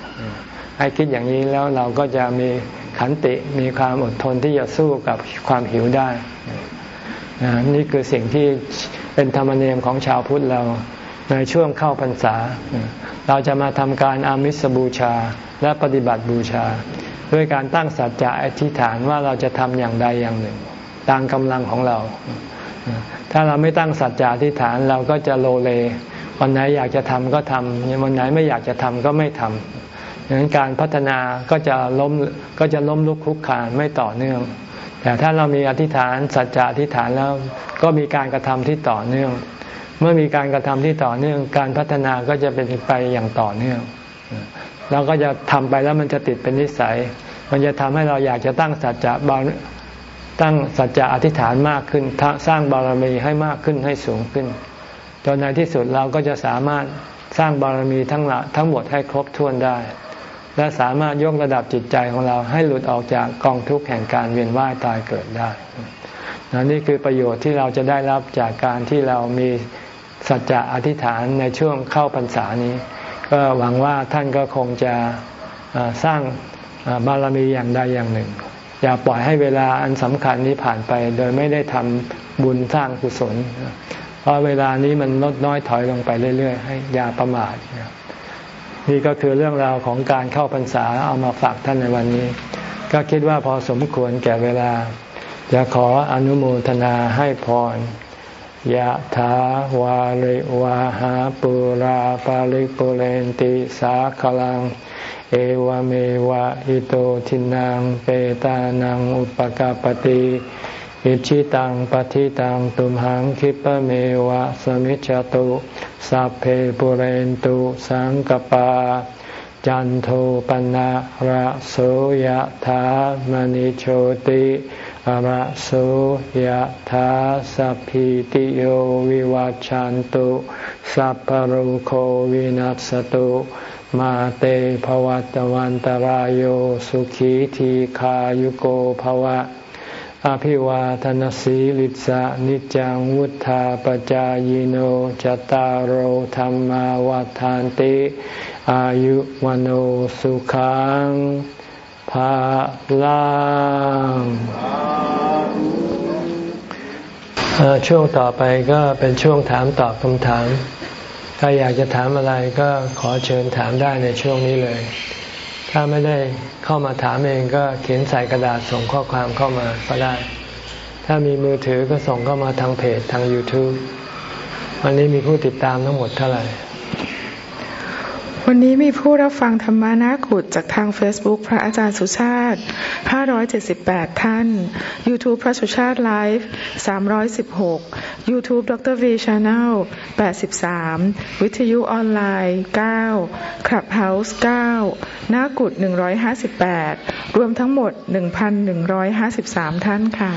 ให้คิดอย่างนี้แล้วเราก็จะมีขันติมีความอดทนที่จะสู้กับความหิวได้นี่คือสิ่งที่เป็นธรรมเนียมของชาวพุทธเราในช่วงเข้าพรรษา เราจะมาทำการอามิสบูชาและปฏิบัติบูชา ด้วยการตั้งสัจจะอธิษฐานว่าเราจะทำอย่างใดอย่างหนึ่ง ตามกำลังของเรา ถ้าเราไม่ตั้งสัจจะอธิษฐานเราก็จะโลเล วันไหนอยากจะทำก็ทำวันไหนไม่อยากจะทำก็ไม่ทำดังนั้นการพัฒนาก็จะล้มก็จะล้มลุกคุกคานไม่ต่อเนื่อง แต่ถ้าเรามีอธิษฐานสัจจะอธิษฐานแล้วก็มีการกระทำที่ต่อเนื่อง เมื่อมีการกระทำที่ต่อเนื่อง การพัฒนาก็จะเป็นไปอย่างต่อเนื่อง เราก็จะทำไปแล้วมันจะติดเป็นนิสัย มันจะทำให้เราอยากจะตั้งสัจจะบาตั้งสัจจะอธิษฐานมากขึ้น สร้างบารมีให้มากขึ้นให้สูงขึ้น จนในที่สุดเราก็จะสามารถสร้างบารมีทั้งละทั้งหมดให้ครบถ้วนได้ และสามารถยกระดับจิตใจของเราให้หลุดออกจากกองทุกข์แห่งการเวียนว่ายตายเกิดได้นนี่คือประโยชน์ที่เราจะได้รับจากการที่เรามีสัจจะอธิษฐานในช่วงเข้าพรรษานี้ ก็หวังว่าท่านก็คงจะสร้างบารมีอย่างใดอย่างหนึ่ง อย่าปล่อยให้เวลาอันสำคัญนี้ผ่านไป โดยไม่ได้ทำบุญสร้างกุศล เพราะเวลานี้มันลดน้อยถอยลงไปเรื่อยๆ ให้อย่าประมาทนี่ก็คือเรื่องราวของการเข้าพรรษาเอามาฝากท่านในวันนี้ ก็คิดว่าพอสมควรแก่เวลาจะขออนุโมทนาให้พร ยะถาวาริวาหาปุราปาริปุเรนติสาคลัง เอวเมวะอิโตทินังเปตานังอุปกาปติอิชิตังปฏิตังตุมหังคิปเมวะสมิจจตุสัพเพปุเรนตุสังกปา จันโทปนะระโสยะถามณิโชติ อระโสยธาสัพพิติโยวิวัจจันตุสัพพโรโควินัสตุมาเตภวัตวันตารโยสุขีทีขายุโกภวะ อภิวาทนสีลิสะนิจังวุธาปจายโนจตารโหธรรมาวาทานติ อายุวันสุขัง ภาลังช่วงต่อไปก็เป็นช่วงถามตอบคำถาม ถ้าอยากจะถามอะไรก็ขอเชิญถามได้ในช่วงนี้เลย ถ้าไม่ได้เข้ามาถามเองก็เขียนใส่กระดาษส่งข้อความเข้ามาก็ได้ ถ้ามีมือถือก็ส่งเข้ามาทางเพจทาง YouTube วันนี้มีผู้ติดตามทั้งหมดเท่าไหร่ วันนี้มีผู้รับฟังธรรมานาขุดจากทาง Facebook พระอาจารย์สุชาติ 578 ท่าน YouTube พระสุชาติไลฟ์ 316 YouTube ดร V Channel 83 วิทยุออนไลน์ 9 Clubhouse 9นากุด158 รวมทั้งหมด 1,153 ท่านค่ะ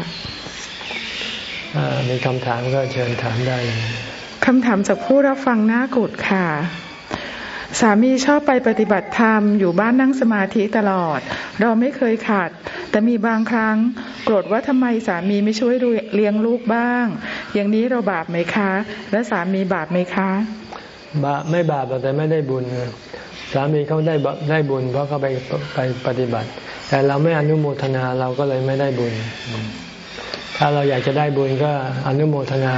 มีคำถามก็เชิญถามได้คำถามจากผู้รับฟังนากุดค่ะ สามีชอบไปปฏิบัติธรรมอยู่บ้านนั่งสมาธิตลอด เราไม่เคยขาด แต่มีบางครั้งโกรธว่าทำไมสามีไม่ช่วยเลี้ยงลูกบ้าง อย่างนี้เราบาปไหมคะ และสามีบาปไหมคะบาไม่บาปแต่ไม่ได้บุญ สามีเขาได้ได้บุญ เพราะเขาไปไปปฏิบัติ แต่เราไม่อนุโมทนาเราก็เลยไม่ได้บุญ ถ้าเราอยากจะได้บุญก็อนุโมทนา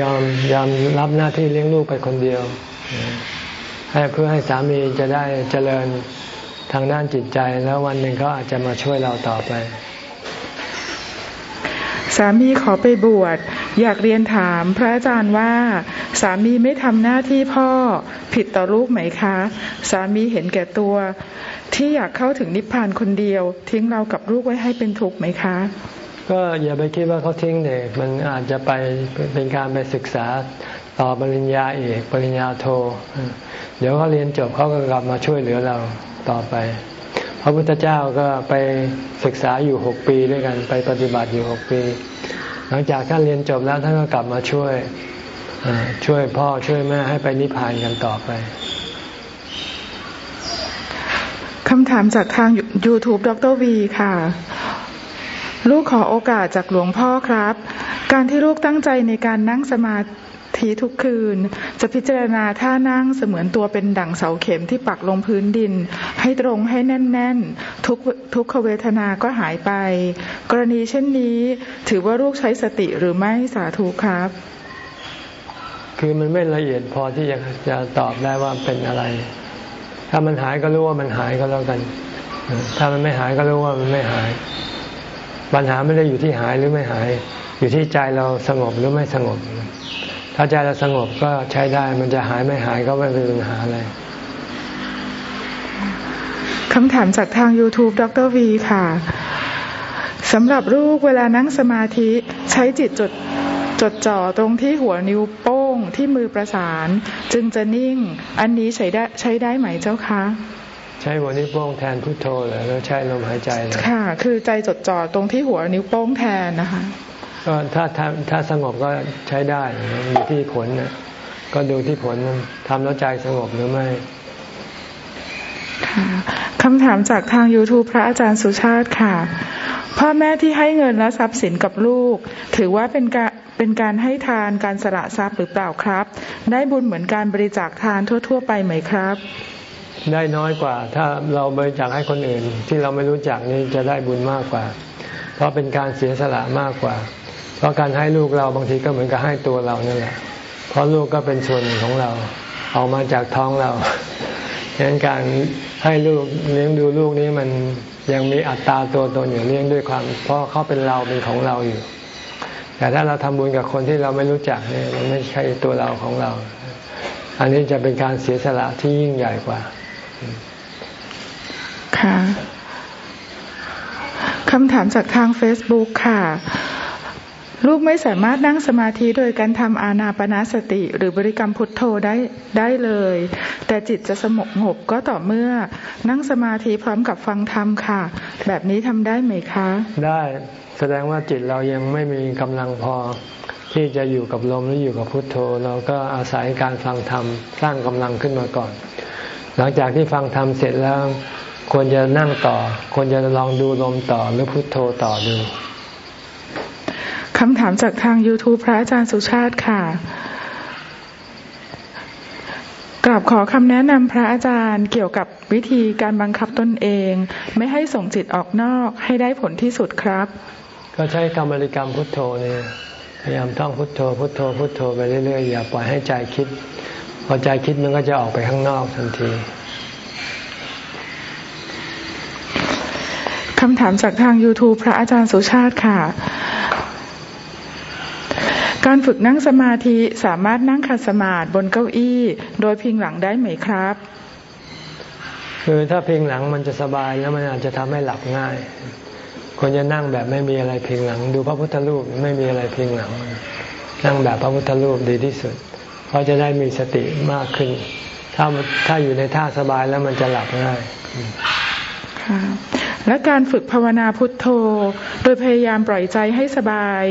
ยอมยอมรับหน้าที่เลี้ยงลูกไปคนเดียว ให้เพื่อให้สามีจะได้เจริญทางด้านจิตใจแล้ววันหนึ่งเขาอาจจะมาช่วยเราต่อไป สามีขอไปบวช อยากเรียนถามพระอาจารย์ว่า สามีไม่ทำหน้าที่พ่อผิดต่อลูกไหมคะ สามีเห็นแก่ตัว ที่อยากเข้าถึงนิพพานคนเดียว ทิ้งเรากับลูกไว้ให้เป็นทุกข์ไหมคะก็อย่าไปคิดว่าเขาทิ้งเด็กมันอาจจะไปเป็นการไปศึกษา ต่อปริญญาเอกปริญญาโท เดี๋ยวเขาเรียนจบเขาก็กลับมาช่วยเหลือเราต่อไป พระพุทธเจ้าก็ไปศึกษาอยู่หกปีด้วยกันไปปฏิบัติอยู่หกปี หลังจากท่านเรียนจบแล้วท่านก็กลับมาช่วยช่วยพ่อช่วยแม่ให้ไปนิพพานกันต่อไปคำถามจากทาง YouTube ดรวีค่ะ ลูกขอโอกาสจากหลวงพ่อครับ การที่ลูกตั้งใจในการนั่งสมา ธิทุกคืน จะพิจารณาท่านั่งเสมือนตัวเป็นดั่งเสาเข็มที่ปักลงพื้นดิน ให้ตรงให้แน่น ๆ ทุกทุกขเวทนาก็หายไป กรณีเช่นนี้ถือว่าลูกใช้สติหรือไม่สาธุครับ คือมันไม่ละเอียดพอที่จะจะตอบได้ว่าเป็นอะไร ถ้ามันหายก็รู้ว่ามันหายก็แล้วกัน ถ้ามันไม่หายก็รู้ว่ามันไม่หาย ปัญหาไม่ได้อยู่ที่หายหรือไม่หาย อยู่ที่ใจเราสงบหรือไม่สงบ ถ้าใจเราสงบก็ใช้ได้ มันจะหายไม่หายก็ไม่เป็นปัญหาอะไรคำถามจากทาง YouTube ดรวีค่ะสำหรับลูกเวลานั่งสมาธิใช้จิตจดจดจ่อตรงที่หัวนิ้วโป้งที่มือประสาน จึงจะนิ่ง อันนี้ใช้ได้ใช้ได้ไหมเจ้าคะใช้หัวนิ้วโป้งแทนพุทโธเหรอแล้วใช้ลมหายใจเลยค่ะ คือใจจดจ่อตรงที่หัวนิ้วโป้งแทนนะคะ ก็ถ้าถ้าถ้าสงบก็ใช้ได้อยู่ที่ผลนะก็ดูที่ผลทำแล้วใจสงบหรือไม่ค่ะคำถามจากทาง YouTube พระอาจารย์สุชาติค่ะ พ่อแม่ที่ให้เงินและทรัพย์สินกับลูก ถือว่าเป็นการเป็นการให้ทานการสละทรัพย์หรือเปล่าครับ ได้บุญเหมือนการบริจาคทานทั่ว ๆ ไปไหมครับ ได้น้อยกว่า ถ้าเราบริจาคให้คนอื่น ที่เราไม่รู้จักนี่จะได้บุญมากกว่า เพราะเป็นการเสียสละมากกว่า เพราะการให้ลูกเราบางทีก็เหมือนกับให้ตัวเรานั่แหละ เพราะลูกก็เป็นส่วนหนึ่งของเรา ออกมาจากท้องเราดังนั้นการให้ลูกเลี้ยงดูลูกนี้มันยังมีอัตราตัวตนอยู่เลี้ยงด้วยความ เพราะเขาเป็นเราเป็นของเราอยู่ แต่ถ้าเราทำบุญกับคนที่เราไม่รู้จักเนี่ยมันไม่ใช่ตัวเราของเรา อันนี้จะเป็นการเสียสละที่ยิ่งใหญ่กว่า ค่ะคำถามจากทาง Facebook ค่ะ ลูกไม่สามารถนั่งสมาธิโดยการทำอานาปนาสติ หรือบริกรรมพุทโธได้ได้เลย แต่จิตจะสงบงบก็ต่อเมื่อนั่งสมาธิพร้อมกับฟังธรรมค่ะ แบบนี้ทำได้ไหมคะ ได้แสดงว่าจิตเรายังไม่มีกำลังพอ ที่จะอยู่กับลมหรืออยู่กับพุทโธ เราก็อาศัยการฟังธรรมสร้างกำลังขึ้นมาก่อน หลังจากที่ฟังธรรมเสร็จแล้ว ควรจะนั่งต่อ ควรจะลองดูลมต่อหรือพุทโธต่อดู คำถามจากทาง YouTube พระอาจารย์สุชาติค่ะกราบขอคำแนะนำพระอาจารย์เกี่ยวกับวิธีการบังคับตนเอง ไม่ให้ส่งจิตออกนอกให้ได้ผลที่สุดครับ ก็ใช้กรรมบริกรรมพุทโธเนี่ยพยายามท่องพุทโธ พุทโธ พุทโธไปเรื่อยๆอย่าปล่อยให้ใจคิด พอใจคิดมันก็จะออกไปข้างนอกทันทีคำถามจากทาง YouTube พระอาจารย์สุชาติค่ะ การฝึกนั่งสมาธิสามารถนั่งขัดสมาธิบนเก้าอี้ โดยพิงหลังได้ไหมครับ คือถ้าพิงหลังมันจะสบายแล้วมันอาจจะทำให้หลับง่ายควรจะนั่งแบบไม่มีอะไรพิงหลัง ดูพระพุทธรูปไม่มีอะไรพิงหลัง นั่งแบบพระพุทธรูปดีที่สุด เพราะจะได้มีสติมากขึ้น ถ้าถ้าอยู่ในท่าสบายแล้วมันจะหลับง่ายค่ะ และการฝึกภาวนาพุทโธ โดยพยายามปล่อยใจให้สบาย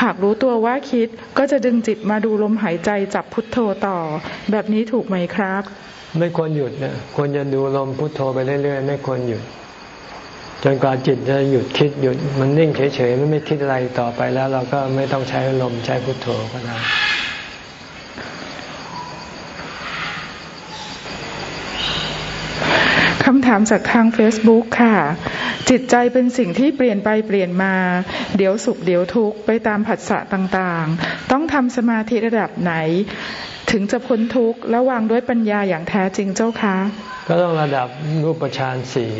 หากรู้ตัวว่าคิดก็จะดึงจิตมาดูลมหายใจจับพุทโธต่อ แบบนี้ถูกไหมครับ ไม่ควรหยุดนะควรจะดูลมพุทโธไปเรื่อยๆ ไม่ควรหยุด จนกว่าจิตจะหยุดคิดหยุด มันนิ่งเฉยๆไม่คิดอะไรต่อไปแล้ว เราก็ไม่ต้องใช้ลมใช้พุทโธก็ได้คำ ถามจากทาง Facebook ค่ะ จิตใจเป็นสิ่งที่เปลี่ยนไปเปลี่ยนมา เดี๋ยวสุขเดี๋ยวทุกข์ไปตามผัสสะต่างๆ ต้องทำสมาธิระดับไหน ถึงจะพ้นทุกข์และวางด้วยปัญญาอย่างแท้จริงเจ้าคะ ก็ต้องระดับรูปฌานสี่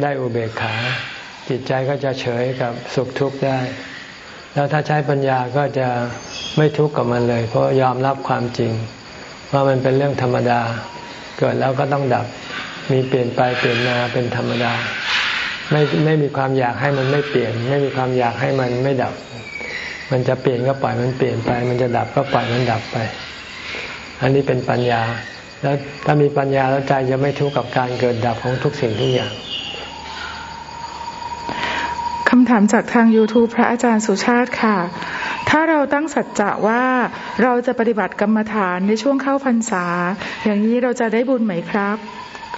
ได้อุเบกขา จิตใจก็จะเฉยกับสุขทุกข์ได้ แล้วถ้าใช้ปัญญาก็จะไม่ทุกข์กับมันเลย เพราะยอมรับความจริง ว่ามันเป็นเรื่องธรรมดา เกิดแล้วก็ต้องดับ มีเปลี่ยนไปเปลี่ยนมาเป็นธรรมดา ไม่ไม่มีความอยากให้มันไม่เปลี่ยน ไม่มีความอยากให้มันไม่ดับ มันจะเปลี่ยนก็ปล่อยมันเปลี่ยนไป มันจะดับก็ปล่อยมันดับไป อันนี้เป็นปัญญา แล้วถ้ามีปัญญาแล้วใจจะไม่ทุกข์กับการเกิดดับของทุกสิ่งทุกอย่างคำถามจากทาง YouTube พระอาจารย์สุชาติค่ะ ถ้าเราตั้งสัจจะว่าเราจะปฏิบัติกรรมฐานในช่วงเข้าพรรษา อย่างนี้เราจะได้บุญไหมครับ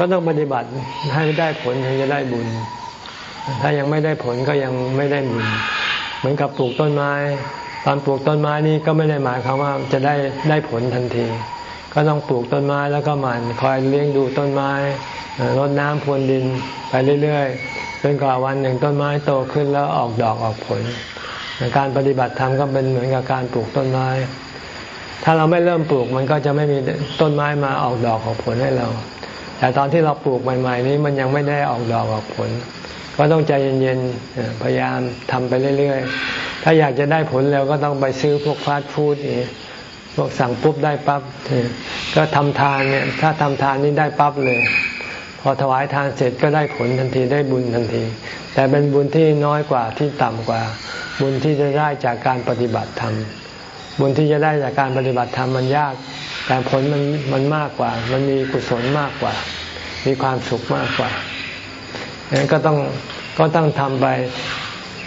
ก็ต้องปฏิบัติให้ได้ผลถึงจะได้บุญ ถ้ายังไม่ได้ผลก็ยังไม่ได้บุญ เหมือนกับปลูกต้นไม้ ตอนปลูกต้นไม้นี่ก็ไม่ได้หมายความว่าจะได้ได้ผลทันที ก็ต้องปลูกต้นไม้แล้วก็มันคอยเลี้ยงดูต้นไม้รดน้ำพรวนดินไปเรื่อยๆจนกว่าวันหนึ่งต้นไม้โตขึ้นแล้วออกดอกออกผล การปฏิบัติธรรมก็เป็นเหมือนกับการปลูกต้นไม้ ถ้าเราไม่เริ่มปลูกมันก็จะไม่มีต้นไม้มาออกดอกออกผลให้เรา แต่ตอนที่เราปลูกใหม่ๆนี้มันยังไม่ได้ออกดอกออกผล ก็ต้องใจเย็นๆพยายามทำไปเรื่อยๆ ถ้าอยากจะได้ผลแล้วก็ต้องไปซื้อพวกฟาสต์ฟู้ดนี่พวกสั่งปุ๊บได้ปั๊บก็ทำทานเนี่ยถ้าทำทานนี้ได้ปั๊บเลย พอถวายทานเสร็จก็ได้ผลทันทีได้บุญทันที แต่เป็นบุญที่น้อยกว่าที่ต่ำกว่า บุญที่จะได้จากการปฏิบัติธรรมบุญที่จะได้จากการปฏิบัติธรรมมันยาก แต่ผลมันมันมากกว่า มันมีกุศลมากกว่า มีความสุขมากกว่าดังนั้นก็ต้องก็ต้องทำไป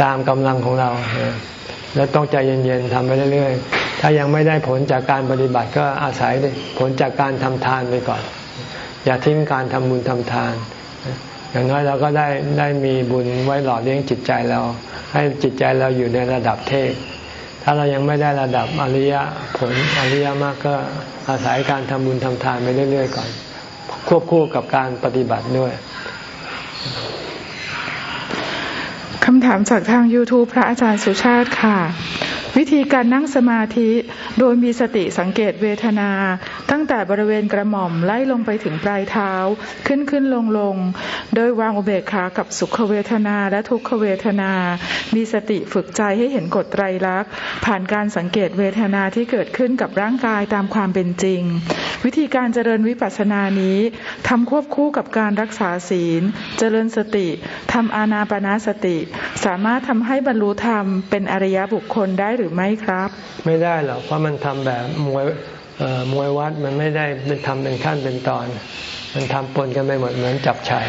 ตามกำลังของเรา แล้วต้องใจเย็นๆทำไปเรื่อยๆ ถ้ายังไม่ได้ผลจากการปฏิบัติก็อาศัยผลจากการทำทานไปก่อน อย่าทิ้งการทำบุญทำทาน อย่างน้อยเราก็ได้ได้มีบุญไว้หล่อเลี้ยงจิตใจเรา ให้จิตใจเราอยู่ในระดับเทพ ถ้าเรายังไม่ได้ระดับอริยผลอริยมากก็อาศัยการทำบุญทำทานไปเรื่อยๆก่อน ควบคู่กับการปฏิบัติด้วยคำถามจากทาง YouTube พระอาจารย์สุชาติค่ะ วิธีการนั่งสมาธิโดยมีสติสังเกตเวทนา ตั้งแต่บริเวณกระหม่อมไล่ลงไปถึงปลายเท้า ขึ้นขึ้นลงลง โดยวางอุเบกขากับสุขเวทนาและทุกขเวทนา มีสติฝึกใจให้เห็นกฎไตรลักษณ์ผ่านการสังเกตเวทนาที่เกิดขึ้นกับร่างกายตามความเป็นจริง วิธีการเจริญวิปัสสนานี้ทำควบคู่กับการรักษาศีล เจริญสติทำอานาปนาสติ สามารถทำให้บรรลุธรรมเป็นอริยบุคคลได้หรือไม่ครับ ไม่ได้หรอกเพราะมันทำแบบมวยมวยวัดมันไม่ได้เป็นทำเป็นขั้นเป็นตอน มันทำปนกันไปหมดเหมือนจับฉ่าย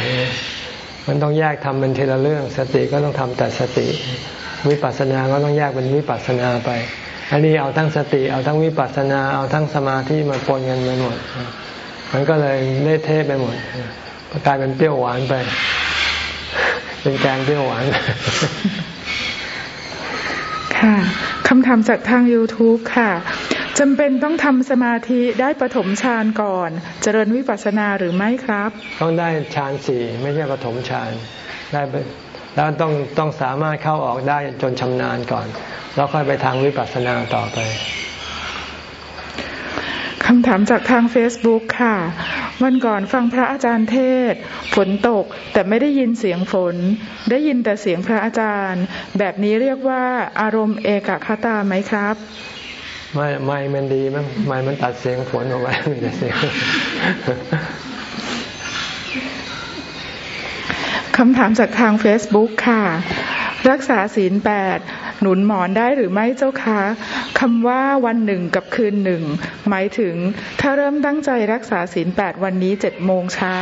มันต้องแยกทำเป็นทีละเรื่อง สติก็ต้องทำแต่สติวิปัสสนาก็ต้องแยกเป็นวิปัสสนาไป อันนี้เอาทั้งสติ เอาทั้งวิปัสสนา เอาทั้งสมาธิมาปนกันไปหมด มันก็เลยเละเทะไปหมดกลายเป็นเปรี้ยวหวานไป เป็นแกงเปรี้ยวหวาน ค่ะคำถามจากทาง YouTube ค่ะจำเป็นต้องทำสมาธิได้ปฐมฌานก่อน เจริญวิปัสสนาหรือไม่ครับ ต้องได้ฌานสี่ไม่ใช่ปฐมฌานได้แล้วต้องต้องสามารถเข้าออกได้จนชำนาญก่อน แล้วค่อยไปทางวิปัสสนาต่อไป คำถามจากทาง Facebook ค่ะ วันก่อนฟังพระอาจารย์เทศ ฝนตกแต่ไม่ได้ยินเสียงฝน ได้ยินแต่เสียงพระอาจารย์ แบบนี้เรียกว่าอารมณ์เอกคตาไหมครับ ไม่ไม่มันดีมั้งไม่มันตัดเสียงฝนออกไปมีแต่เสียงคำถามจากทาง Facebook ค่ะ รักษาศีลแปดหนุนหมอนได้หรือไม่เจ้าคะคำว่าวันหนึ่งกับคืนหนึ่งหมายถึงถ้าเริ่มตั้งใจรักษาศีลแปดวันนี้เจ็ดโมงเช้า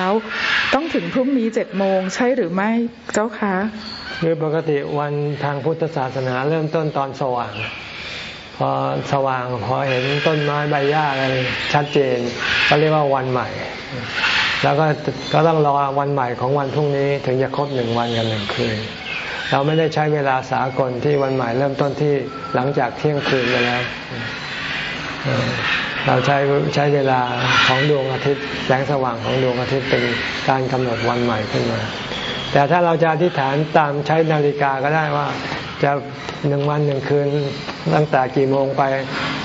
ต้องถึงพรุ่งนี้เจ็ดโมงใช่หรือไม่เจ้าคะคือปกติวันทางพุทธศาสนาเริ่มต้นตอนสว่าง พอสว่างพอเห็นต้นไม้ใบหญ้าอะไรชัดเจนก็เรียกว่าวันใหม่ แล้วก็ก็ต้องรอวันใหม่ของวันพรุ่งนี้ถึงจะครบหนึ่งวันกันหนึ่งคืน เราไม่ได้ใช้เวลาสากลที่วันใหม่เริ่มต้นที่หลังจากเที่ยงคืนไปแล้ว เราใช้ใช้เวลาของดวงอาทิตย์แสงสว่างของดวงอาทิตย์เป็นการกำหนดวันใหม่ขึ้นมา แต่ถ้าเราจะอธิษฐานตามใช้นาฬิกาก็ได้ว่าจะหนึ่งวันหนึ่งคืนตั้งแต่กี่โมงไป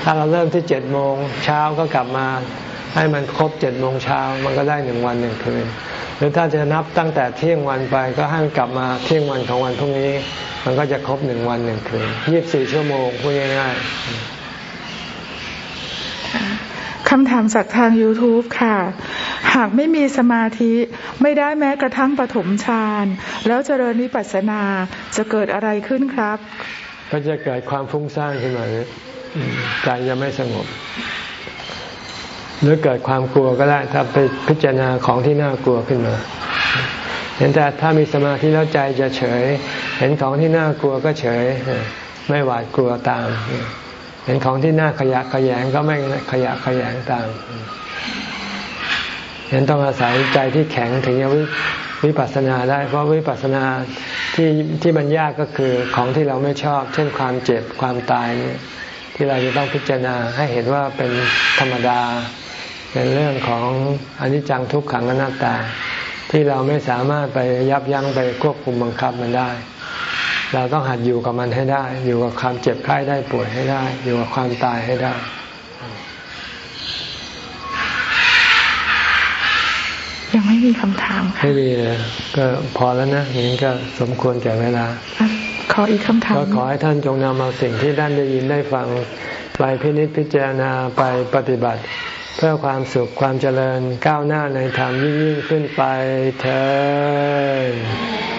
ถ้าเราเริ่มที่เจ็ดโมงเช้าก็กลับมา ให้มันครบเจ็ดโมงเช้ามันก็ได้หนึ่งวันหนึ่งคืน หรือถ้าจะนับตั้งแต่เที่ยงวันไปก็ให้มันกลับมาเที่ยงวันของวันพรุ่งนี้ มันก็จะครบหนึ่งวันหนึ่งคืนยี่บสี่ชั่วโมงพูดง่ายๆคำถามจากทาง YouTube ค่ะ หากไม่มีสมาธิไม่ได้แม้กระทั่งปฐมฌานแล้วเจริญวิปัสสนาจะเกิดอะไรขึ้นครับ ก็จะเกิดความฟุ้งซ่านขึ้นมาใจจะไม่สงบ หรือเกิดความกลัวก็ได้ถ้าไปพิจารณาของที่น่ากลัวขึ้นมาเห็นแต่ถ้ามีสมาธิแล้วใจจะเฉย เห็นของที่น่ากลัวก็เฉย ไม่หวาดกลัวตาม เห็นของที่น่าขยะขยงก็ไม่ขยะขยงตามเห็นต้องอาศัยใจที่แข็งถึงจะวิปัสสนาได้ เพราะวิปัสสนาที่ที่มันยากก็คือของที่เราไม่ชอบ เช่นความเจ็บความตายเนี่ยที่เราจะต้องพิจารณาให้เห็นว่าเป็นธรรมดา เป็นเรื่องของอนิจจังทุกขังอนัตตา ที่เราไม่สามารถไปยับยั้งไปควบคุมบังคับมันได้ เราต้องหัดอยู่กับมันให้ได้ อยู่กับความเจ็บไข้ได้ป่วยให้ได้ อยู่กับความตายให้ได้ยังไม่มีคำถามค่ะไม่มีก็พอแล้วนะอย่างนี้ก็สมควรแก่เวลา ขออีกคำถามก็ขอให้ท่านจงนำเอาสิ่งที่ท่านได้ยินได้ฟัง ไปพินิจพิจารณาไปปฏิบัติ เพื่อความสุขความเจริญก้าวหน้าในธรรมยิ่งยิ่งขึ้นไปเธอ